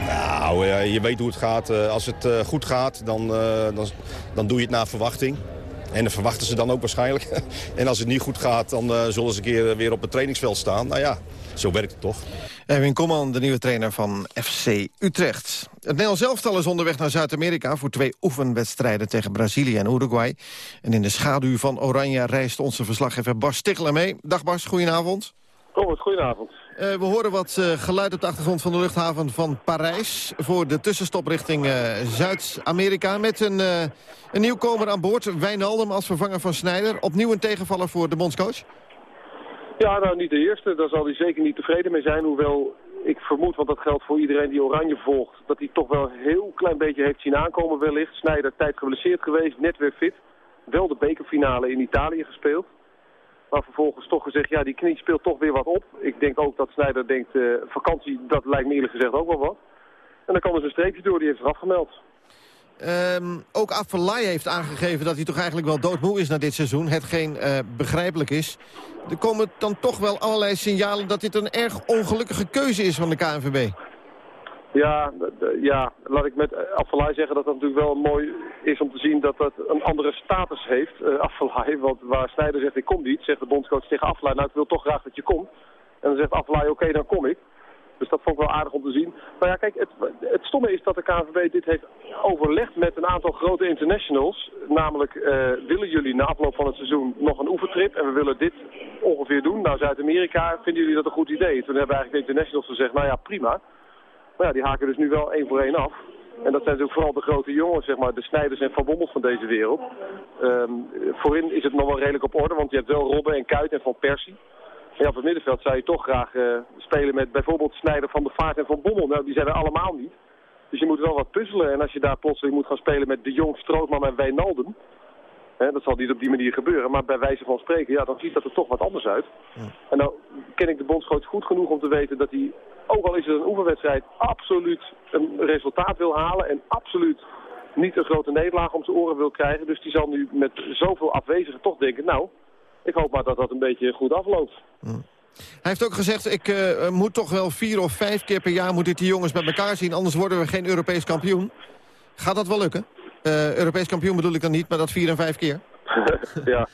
Nou, je weet hoe het gaat. Als het goed gaat, dan, dan, dan doe je het naar verwachting. En dat verwachten ze dan ook waarschijnlijk. en als het niet goed gaat, dan zullen ze een keer weer op het trainingsveld staan. Nou ja, zo werkt het toch. Erwin Komman, de nieuwe trainer van FC Utrecht. Het Nederlands elftal is onderweg naar Zuid-Amerika... voor twee oefenwedstrijden tegen Brazilië en Uruguay. En in de schaduw van Oranje reist onze verslaggever Bas Stichler mee. Dag Bas, goedenavond. Robert, goedenavond. Uh, we horen wat uh, geluid op de achtergrond van de luchthaven van Parijs... voor de tussenstop richting uh, Zuid-Amerika... met een, een nieuwkomer aan boord, Wijnaldum als vervanger van Snijder. Opnieuw een tegenvaller voor de bondscoach? Ja, nou niet de eerste. Daar zal hij zeker niet tevreden mee zijn. Hoewel ik vermoed, want dat geldt voor iedereen die Oranje volgt... dat hij toch wel een heel klein beetje heeft zien aankomen wellicht. Snijder tijd geblesseerd geweest, net weer fit. Wel de bekerfinale in Italië gespeeld. Maar vervolgens toch gezegd, ja, die knie speelt toch weer wat op. Ik denk ook dat Snijder denkt, uh, vakantie, dat lijkt me eerlijk gezegd ook wel wat. En dan kan dus een streepje door, die heeft zich afgemeld. Um, ook Afellay heeft aangegeven dat hij toch eigenlijk wel doodmoe is na dit seizoen. Hetgeen uh, begrijpelijk is. Er komen dan toch wel allerlei signalen dat dit een erg ongelukkige keuze is van de KNVB. Ja, ja laat ik met Afellay zeggen dat dat natuurlijk wel mooi is om te zien dat dat een andere status heeft, uh. Want waar Snijder zegt ik kom niet, zegt de bondscoach tegen Afellay, nou ik wil toch graag dat je komt. En dan zegt Afellay oké dan kom ik. Dus dat vond ik wel aardig om te zien. Maar ja, kijk, het, het stomme is dat de KNVB dit heeft overlegd met een aantal grote internationals. Namelijk, uh, willen jullie na afloop van het seizoen nog een oefentrip? En we willen dit ongeveer doen. Nou, Zuid-Amerika, vinden jullie dat een goed idee? Toen hebben eigenlijk de internationals gezegd, nou ja, prima. Maar ja, die haken dus nu wel één voor één af. En dat zijn natuurlijk vooral de grote jongens, zeg maar, de Snijders en Van Bommels van deze wereld. Um, voorin is het nog wel redelijk op orde, want je hebt wel Robben en Kuit en Van Persie. Ja, op het middenveld zou je toch graag uh, spelen met bijvoorbeeld Snijder van de Vaart en Van Bommel. Nou, die zijn er allemaal niet. Dus je moet wel wat puzzelen. En als je daar plotseling moet gaan spelen met De Jong, Strootman en Wijnaldum... Hè, dat zal niet op die manier gebeuren, maar bij wijze van spreken, ja, dan ziet dat er toch wat anders uit. Ja. En nou ken ik de bondscoach goed genoeg om te weten dat hij, ook al is het een oefenwedstrijd, absoluut een resultaat wil halen en absoluut niet een grote nederlaag om zijn oren wil krijgen. Dus die zal nu met zoveel afwezigen toch denken, nou, ik hoop maar dat dat een beetje goed afloopt. Hij heeft ook gezegd, ik uh, moet toch wel vier of vijf keer per jaar moet ik die jongens bij elkaar zien, anders worden we geen Europees kampioen. Gaat dat wel lukken? Uh, Europees kampioen bedoel ik dan niet, maar dat vier en vijf keer? ja,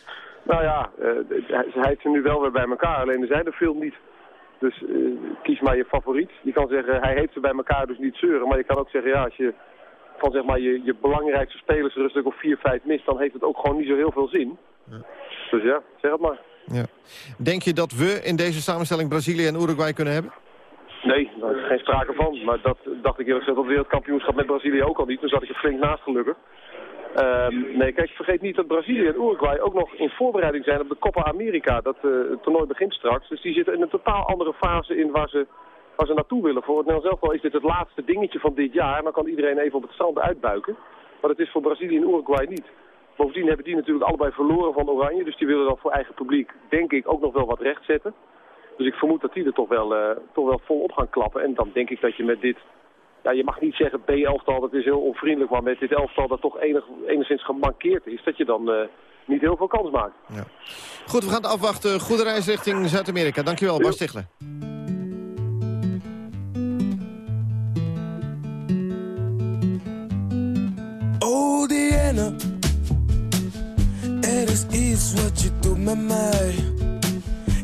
nou ja, uh, hij heeft ze nu wel weer bij elkaar, alleen er zijn er veel niet. Dus kies maar je favoriet. Je kan zeggen, hij heeft ze bij elkaar, dus niet zeuren. Maar je kan ook zeggen, ja, als je van zeg maar je, je belangrijkste spelers er een stuk of vier, vijf mist, dan heeft het ook gewoon niet zo heel veel zin. Ja. Dus ja, zeg het maar. Ja. Denk je dat we in deze samenstelling Brazilië en Uruguay kunnen hebben? Nee, daar is geen sprake van. Maar dat dacht ik eerlijk gezegd op het wereldkampioenschap met Brazilië ook al niet. Toen zat ik er flink naast gelukkig. Um, nee, kijk, vergeet niet dat Brazilië en Uruguay ook nog in voorbereiding zijn op de Copa America. Dat uh, het toernooi begint straks. Dus die zitten in een totaal andere fase in waar ze, waar ze naartoe willen. Voor het Nederlands zelf is dit het laatste dingetje van dit jaar. En dan kan iedereen even op het strand uitbuiken. Maar dat is voor Brazilië en Uruguay niet. Bovendien hebben die natuurlijk allebei verloren van Oranje. Dus die willen dan voor eigen publiek, denk ik, ook nog wel wat recht zetten. Dus ik vermoed dat die er toch wel, uh, toch wel volop gaan klappen. En dan denk ik dat je met dit... Ja, je mag niet zeggen B-elftal, dat is heel onvriendelijk. Maar met dit elftal dat toch enig, enigszins gemankeerd is... dat je dan uh, niet heel veel kans maakt. Ja. Goed, we gaan het afwachten. Goede reis richting Zuid-Amerika. Dankjewel, Bas Stichler. Oh, Diana. Er is iets wat je doet met mij.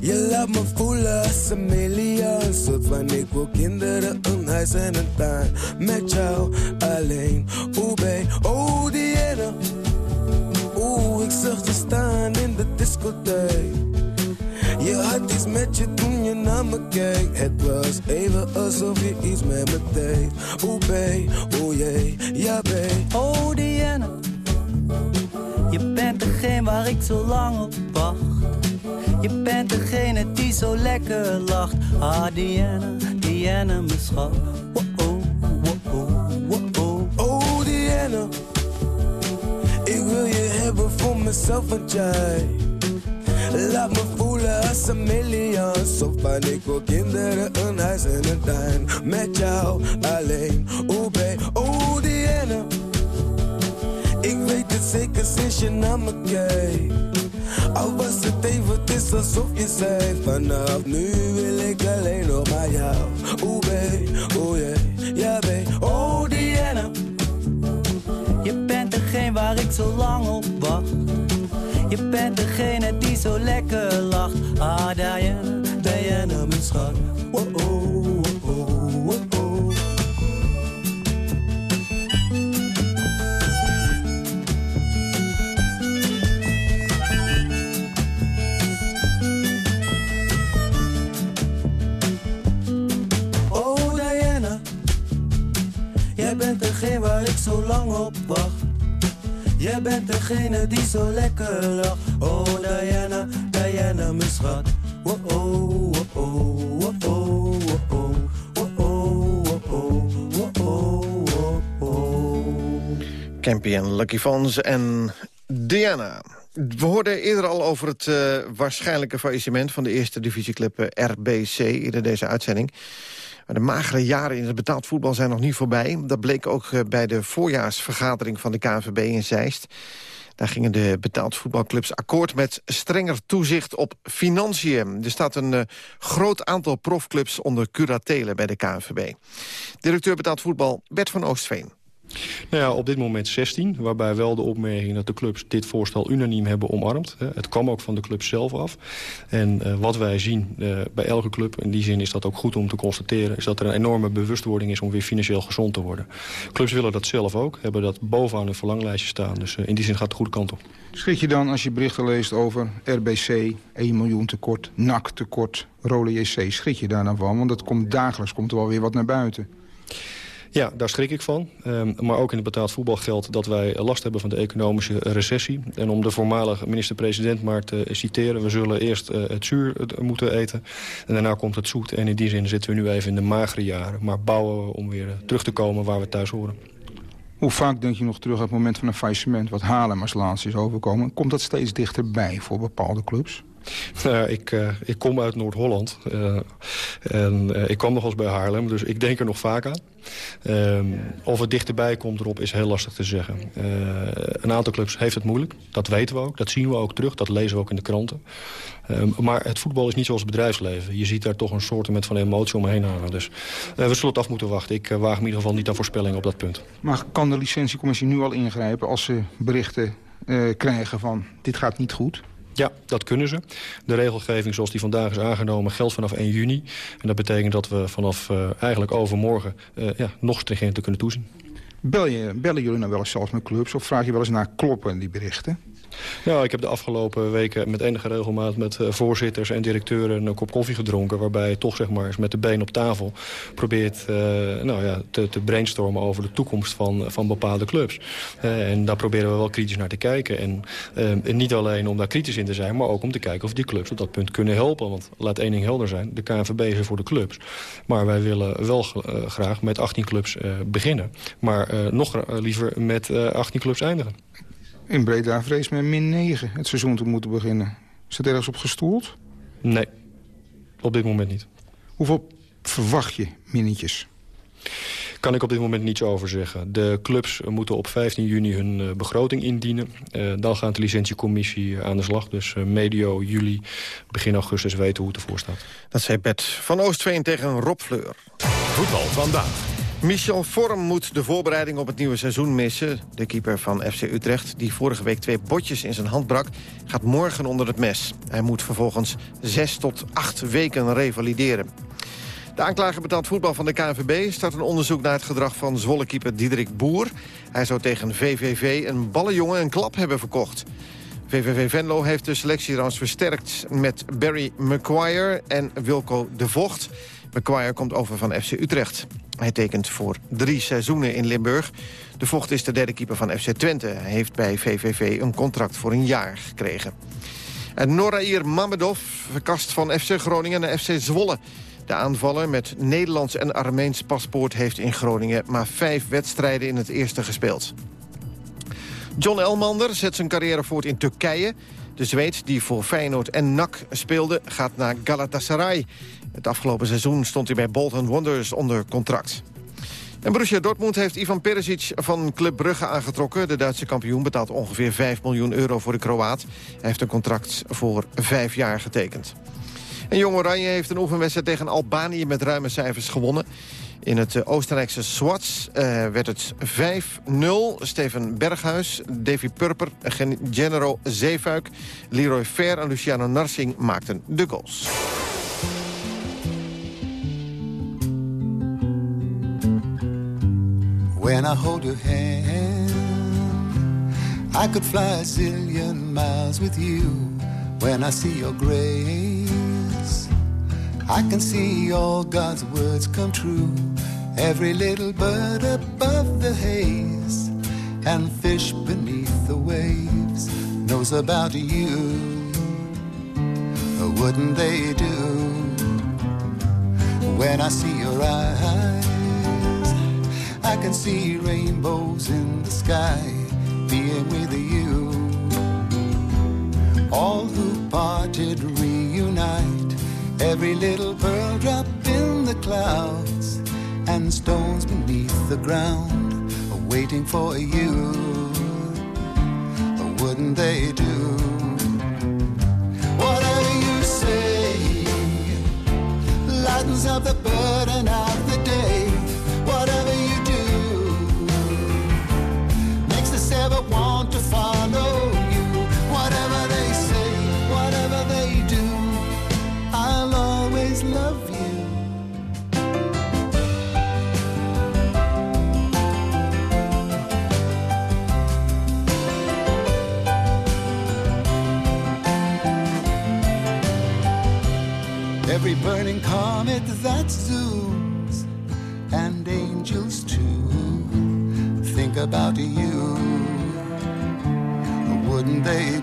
Je laat me voelen als een miljoen. Soort van ik wil kinderen, een huis en een tuin. Met jou alleen, oeh babe, oh Diana. Oeh, ik zag je staan in de discotheek. Je had iets met je toen je naar me keek. Het was even alsof je iets met me deed. Oeh babe, oeh jee, ja babe. Oh Diana. Je bent degene waar ik zo lang op wacht. Je bent degene die zo lekker lacht. Ah, Diana, Diana, mijn schat. Oh, oh, oh, oh, oh. Diana. Ik wil je hebben voor mezelf, want jij Laat me voelen als een miljoen. Zo van ik wil kinderen, een huis en een tuin. Met jou alleen, oh babe, oh Diana. Ik weet het zeker sinds je naar me kijkt. Al was het even, is alsof je zei Vanaf nu wil ik alleen nog maar jou. Oeh babe, oh yeah, ja babe, oh Diana. Je bent degene waar ik zo lang op wacht. Je bent degene die zo lekker lacht. Ah Diana, Diana mijn schat. Oh, oh, zo lang op wacht Jij bent degene die zo lekker lacht Oh Diana, Diana mijn schat Oh oh, oh oh, oh oh, oh. Campy Lucky Fons en Diana. We hoorden eerder al over het uh, waarschijnlijke faillissement... van de eerste divisieclub uh, RBC in deze uitzending. Maar de magere jaren in het betaald voetbal zijn nog niet voorbij. Dat bleek ook uh, bij de voorjaarsvergadering van de KNVB in Zeist. Daar gingen de betaald voetbalclubs akkoord met strenger toezicht op financiën. Er staat een uh, groot aantal profclubs onder curatele bij de KNVB. Directeur betaald voetbal Bert van Oostveen. Nou ja, op dit moment 16, waarbij wel de opmerking dat de clubs dit voorstel unaniem hebben omarmd. Het kwam ook van de club zelf af. En uh, wat wij zien uh, bij elke club, in die zin is dat ook goed om te constateren... is dat er een enorme bewustwording is om weer financieel gezond te worden. Clubs willen dat zelf ook, hebben dat bovenaan hun verlanglijstje staan. Dus uh, in die zin gaat de goede kant op. Schrik je dan als je berichten leest over RBC, 1 miljoen tekort, NAC tekort, Rode JC? Schrik je daar dan van? Want dat komt dagelijks komt er wel weer wat naar buiten. Ja, daar schrik ik van. Um, maar ook in het betaald voetbal geldt dat wij last hebben van de economische recessie. En om de voormalige minister-president maar te citeren... we zullen eerst uh, het zuur moeten eten en daarna komt het zoet. En in die zin zitten we nu even in de magere jaren. Maar bouwen we om weer terug te komen waar we thuis horen. Hoe vaak denk je nog terug aan het moment van een faillissement... wat Haarlem als laatste is overkomen? Komt dat steeds dichterbij voor bepaalde clubs? Nou, ik, uh, ik kom uit Noord-Holland. Uh, en ik kwam nog eens bij Haarlem, dus ik denk er nog vaak aan. Um, of het dichterbij komt erop is heel lastig te zeggen. een aantal clubs heeft het moeilijk. Dat weten we ook. Dat zien we ook terug. Dat lezen we ook in de kranten. Um, maar het voetbal is niet zoals het bedrijfsleven. Je ziet daar toch een soort van emotie omheen hangen. Dus we zullen het af moeten wachten. Ik waag in ieder geval niet aan voorspellingen op dat punt. Maar kan de licentiecommissie nu al ingrijpen als ze berichten krijgen van dit gaat niet goed? Ja, dat kunnen ze. De regelgeving zoals die vandaag is aangenomen geldt vanaf 1 juni. En dat betekent dat we vanaf uh, eigenlijk overmorgen uh, ja, nog stringenter kunnen toezien. Bel je, bellen jullie nou wel eens zelfs met clubs of vraag je wel eens naar kloppen die berichten? Ja, ik heb de afgelopen weken met enige regelmaat met uh, voorzitters en directeuren een kop koffie gedronken. Waarbij toch zeg maar met de been op tafel probeert uh, nou ja, te, te, brainstormen over de toekomst van, van bepaalde clubs. Uh, en daar proberen we wel kritisch naar te kijken. En, en niet alleen om daar kritisch in te zijn, maar ook om te kijken of die clubs op dat punt kunnen helpen. Want laat één ding helder zijn, de KNVB is er voor de clubs. Maar wij willen wel graag met 18 clubs beginnen. Maar nog liever met 18 clubs eindigen. In Breda vrees men min 9 het seizoen te moeten beginnen. Is dat ergens op gestoeld? Nee, op dit moment niet. Hoeveel verwacht je minnetjes? Kan ik op dit moment niets over zeggen. De clubs moeten op 15 juni hun uh, begroting indienen. Uh, dan gaat de licentiecommissie aan de slag. Dus uh, medio juli, begin augustus weten hoe het ervoor staat. Dat zei Bert van Oostveen tegen Rob Fleur. Voetbal vandaag. Michel Vorm moet de voorbereiding op het nieuwe seizoen missen. De keeper van FC Utrecht, die vorige week twee botjes in zijn hand brak... gaat morgen onder het mes. Hij moet vervolgens zes tot acht weken revalideren. De aanklager betaald voetbal van de KNVB start een onderzoek naar het gedrag van Zwolle-keeper Diederik Boer. Hij zou tegen VVV een ballenjongen een klap hebben verkocht. VVV Venlo heeft de selectie trouwens versterkt met Barry McGuire en Wilco de Vocht. McGuire komt over van FC Utrecht. Hij tekent voor drie seizoenen in Limburg. De Vocht is de derde keeper van FC Twente. Hij heeft bij VVV een contract voor een jaar gekregen. En Norair Mamedov verkast van FC Groningen naar FC Zwolle. De aanvaller met Nederlands en Armeens paspoort heeft in Groningen... maar vijf wedstrijden in het eerste gespeeld. John Elmander zet zijn carrière voort in Turkije. De Zweed, die voor Feyenoord en NAC speelde, gaat naar Galatasaray. Het afgelopen seizoen stond hij bij Bolton Wanderers onder contract. En Borussia Dortmund heeft Ivan Perisic van Club Brugge aangetrokken. De Duitse kampioen betaalt ongeveer 5 miljoen euro voor de Kroaat. Hij heeft een contract voor vijf jaar getekend. En Jong Oranje heeft een oefenwedstrijd tegen Albanië met ruime cijfers gewonnen. In het eh, Oostenrijkse Swats uh, werd het 5-0. Steven Berghuis, Davy Purper, Genero Zeefuik, Leroy Fair en Luciano Narsing maakten de goals. When I hold your hand, I could fly a zillion miles with you. When I see your grace, I can see all God's words come true. Every little bird above the haze and fish beneath the waves knows about you. Wouldn't they do? When I see your eyes, I can see rainbows in the sky being with you. All who parted reunite, every little pearl drop in the clouds, and stones beneath the ground are waiting for you. Wouldn't they do? Whatever you say lightens up the burden of the day. Comet that zooms, and angels too, think about you. Wouldn't they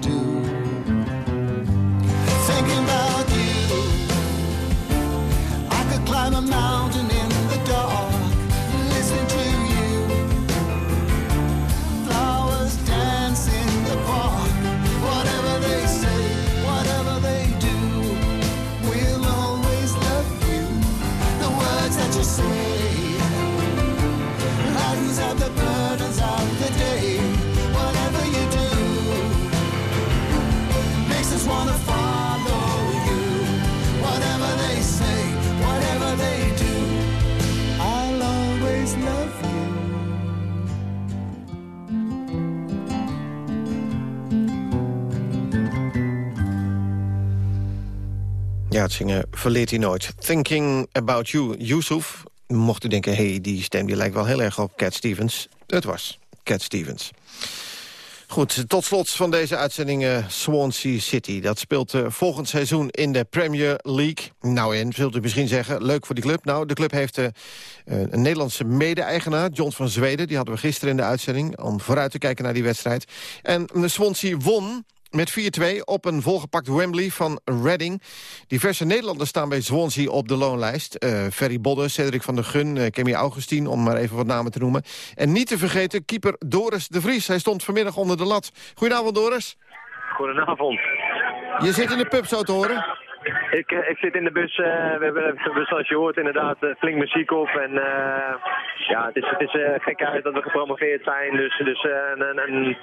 Verleert hij nooit. Thinking About You, Yusuf. Mocht u denken, hey, die stem die lijkt wel heel erg op Cat Stevens. Het was Cat Stevens. Goed, tot slot van deze uitzending uh, Swansea City. Dat speelt uh, volgend seizoen in de Premier League. Nou en, zult u misschien zeggen, leuk voor die club. Nou, de club heeft uh, een Nederlandse mede-eigenaar, John van Zweden. Die hadden we gisteren in de uitzending, om vooruit te kijken naar die wedstrijd. En Swansea won met 4-2 op een volgepakt Wembley van Reading. Diverse Nederlanders staan bij Swansea op de loonlijst. Uh, Ferry Bodde, Cedric van der Gun, uh, Kemi Augustine, om maar even wat namen te noemen. En niet te vergeten, keeper Doris de Vries. Hij stond vanmiddag onder de lat. Goedenavond, Doris. Goedenavond. Je zit in de pub zo te horen? Ik, ik zit in de bus, uh, we hebben zoals je hoort inderdaad flink muziek op. En ja, het is, het is uh, gekheid dat we gepromoveerd zijn. Dus, dus een, een,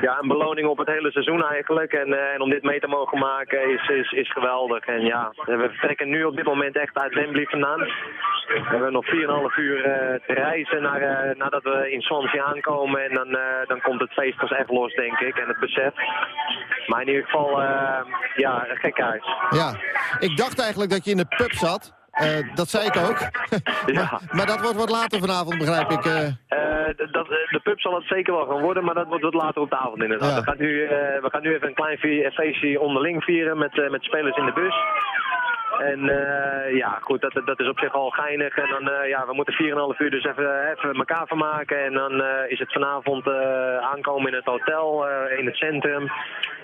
ja, een beloning op het hele seizoen eigenlijk. En, en om dit mee te mogen maken is, is, geweldig. En ja, we vertrekken nu op dit moment echt uit Wembley vandaan. We hebben nog 4,5 uur te reizen naar, nadat we in Swansea aankomen. En dan, dan komt het feest pas echt los, denk ik. En het besef. Maar in ieder geval, ja, gekhuis. Ja, ik dacht eigenlijk dat je in de pub zat. Uh, dat zei ik ook. ja. maar, maar, dat wordt wat later vanavond, begrijp ik. Uh... Uh, dat, de pub zal het zeker wel gaan worden, maar dat wordt wat later op de avond inderdaad. Ja. We, gaan nu, we gaan nu even een klein feestje onderling vieren met, met spelers in de bus. En uh, ja, goed, dat, dat is op zich al geinig. En dan, uh, ja, we moeten 4,5 uur dus even, even elkaar vermaken. En dan uh, is het vanavond aankomen in het hotel, in het centrum.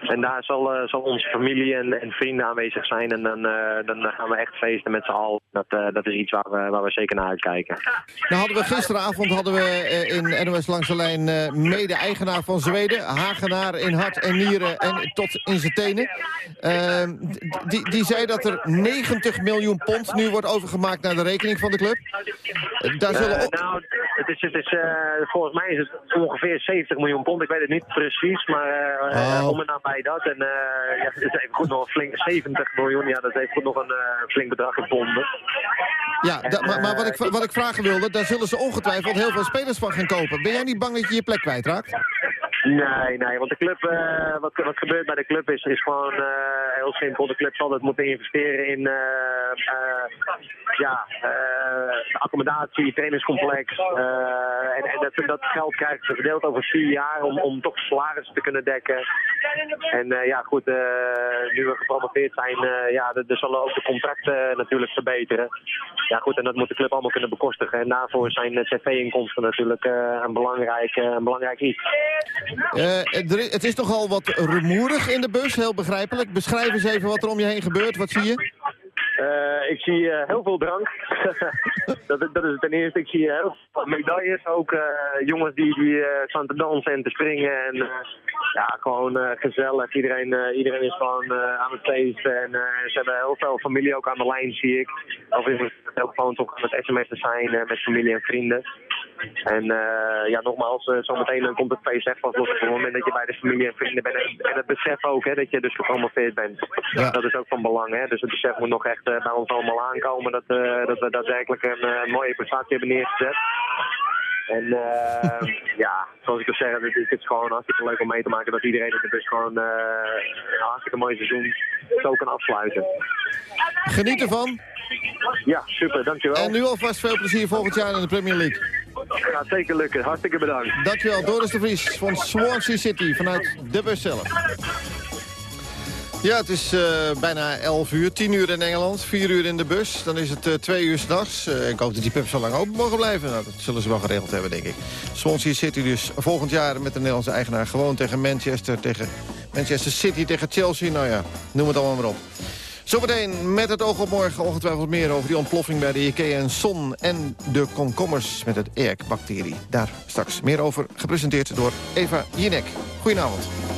En daar zal, uh, zal onze familie en, en, vrienden aanwezig zijn. En dan, uh, dan gaan we echt feesten met z'n allen. Dat, uh, dat is iets waar we, waar we zeker naar uitkijken. Nou hadden we gisteravond hadden we in NOS Langs de Lijn mede-eigenaar van Zweden. Hagenaar in hart en nieren en tot in zijn tenen. Ehm, die, die zei dat er 90 miljoen pond nu wordt overgemaakt naar de rekening van de club. Daar zullen ook... nou, het is, het is, volgens mij is het ongeveer 70 miljoen pond. Ik weet het niet precies, maar oh. om en nabij dat. En uh, ja, het is even goed nog een flink 70 miljoen. Ja, dat heeft goed nog een uh, flink bedrag in ponden. Ja, en, maar, maar wat, ik, wat ik vragen wilde, daar zullen ze ongetwijfeld heel veel spelers van gaan kopen. Ben jij niet bang dat je je plek kwijtraakt? Nee, nee, want de club, uh, wat, wat gebeurt bij de club is, is gewoon uh, heel simpel. De club zal altijd moeten investeren in uh, ja, accommodatie, trainingscomplex. en en dat, dat geld krijgen ze verdeeld over vier jaar om, om toch salarissen te kunnen dekken. En ja, goed, nu we gepromoveerd zijn, ja, er zullen ook de contracten natuurlijk verbeteren. Ja, goed, en dat moet de club allemaal kunnen bekostigen. En daarvoor zijn tv-inkomsten natuurlijk een, belangrijk, een belangrijk iets. Uh, het is nogal wat rumoerig in de bus, heel begrijpelijk. Beschrijf eens even wat er om je heen gebeurt. Wat zie je? Uh, ik zie uh, heel veel drank. dat, dat, is ten eerste. Ik zie heel veel medailles. Ook jongens die, die staan te dansen en te springen. En ja, gewoon gezellig. Iedereen, iedereen is gewoon aan het feesten. En ze hebben heel veel familie ook aan de lijn, zie ik. Of is het heel gewoon toch aan het sms'en zijn met familie en vrienden. En uh, ja, nogmaals, uh, zometeen komt het feest echt pas los op het moment dat je bij de familie en vrienden bent. En, het besef ook hè, dat je dus gepromoveerd bent. Ja. Dat is ook van belang. Hè? Dus het besef moet nog echt uh, bij ons allemaal aankomen dat, dat we daadwerkelijk een mooie prestatie hebben neergezet. En uh, ja, zoals ik al zeg, het, het is gewoon hartstikke leuk om mee te maken dat iedereen in de bus gewoon uh, een hartstikke mooi seizoen zo kan afsluiten. Geniet ervan. Ja, super, dankjewel. En nu alvast veel plezier volgend jaar in de Premier League. Gaat zeker lukken. Hartstikke bedankt. Dankjewel. Doris de Vries van Swansea City vanuit de bus zelf. Ja, het is uh, bijna 11 uur, 10 uur in Engeland, 4 uur in de bus. Dan is het uh, 2 uur s'nachts. Uh, ik hoop dat die pubs zo lang open mogen blijven. Nou, dat zullen ze wel geregeld hebben, denk ik. Swansea City dus volgend jaar met de Nederlandse eigenaar... gewoon tegen Manchester, tegen Manchester City, tegen Chelsea. Nou ja, noem het allemaal maar op. Zometeen met het oog op morgen ongetwijfeld meer over die ontploffing bij de Ikea en Son... en de komkommers met het ERK-bacterie. Daar straks meer over, gepresenteerd door Eva Jinek. Goedenavond.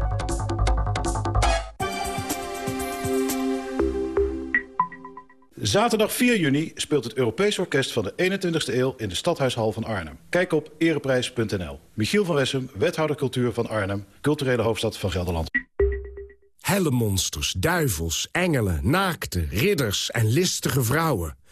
Zaterdag 4 juni speelt het Europees Orkest van de 21ste eeuw in de Stadhuishal van Arnhem. Kijk op ereprijs.nl. Michiel van Wessem, wethouder cultuur van Arnhem, culturele hoofdstad van Gelderland. Hellemonsters, duivels, engelen, naakte, ridders en listige vrouwen.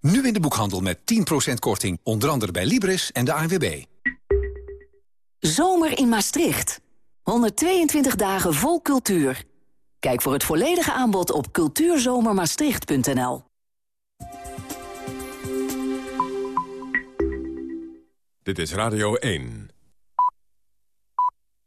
Nu in de boekhandel met 10% korting, onder andere bij Libris en de ANWB. Zomer in Maastricht. 122 dagen vol cultuur. Kijk voor het volledige aanbod op cultuurzomermaastricht.nl. Dit is Radio 1.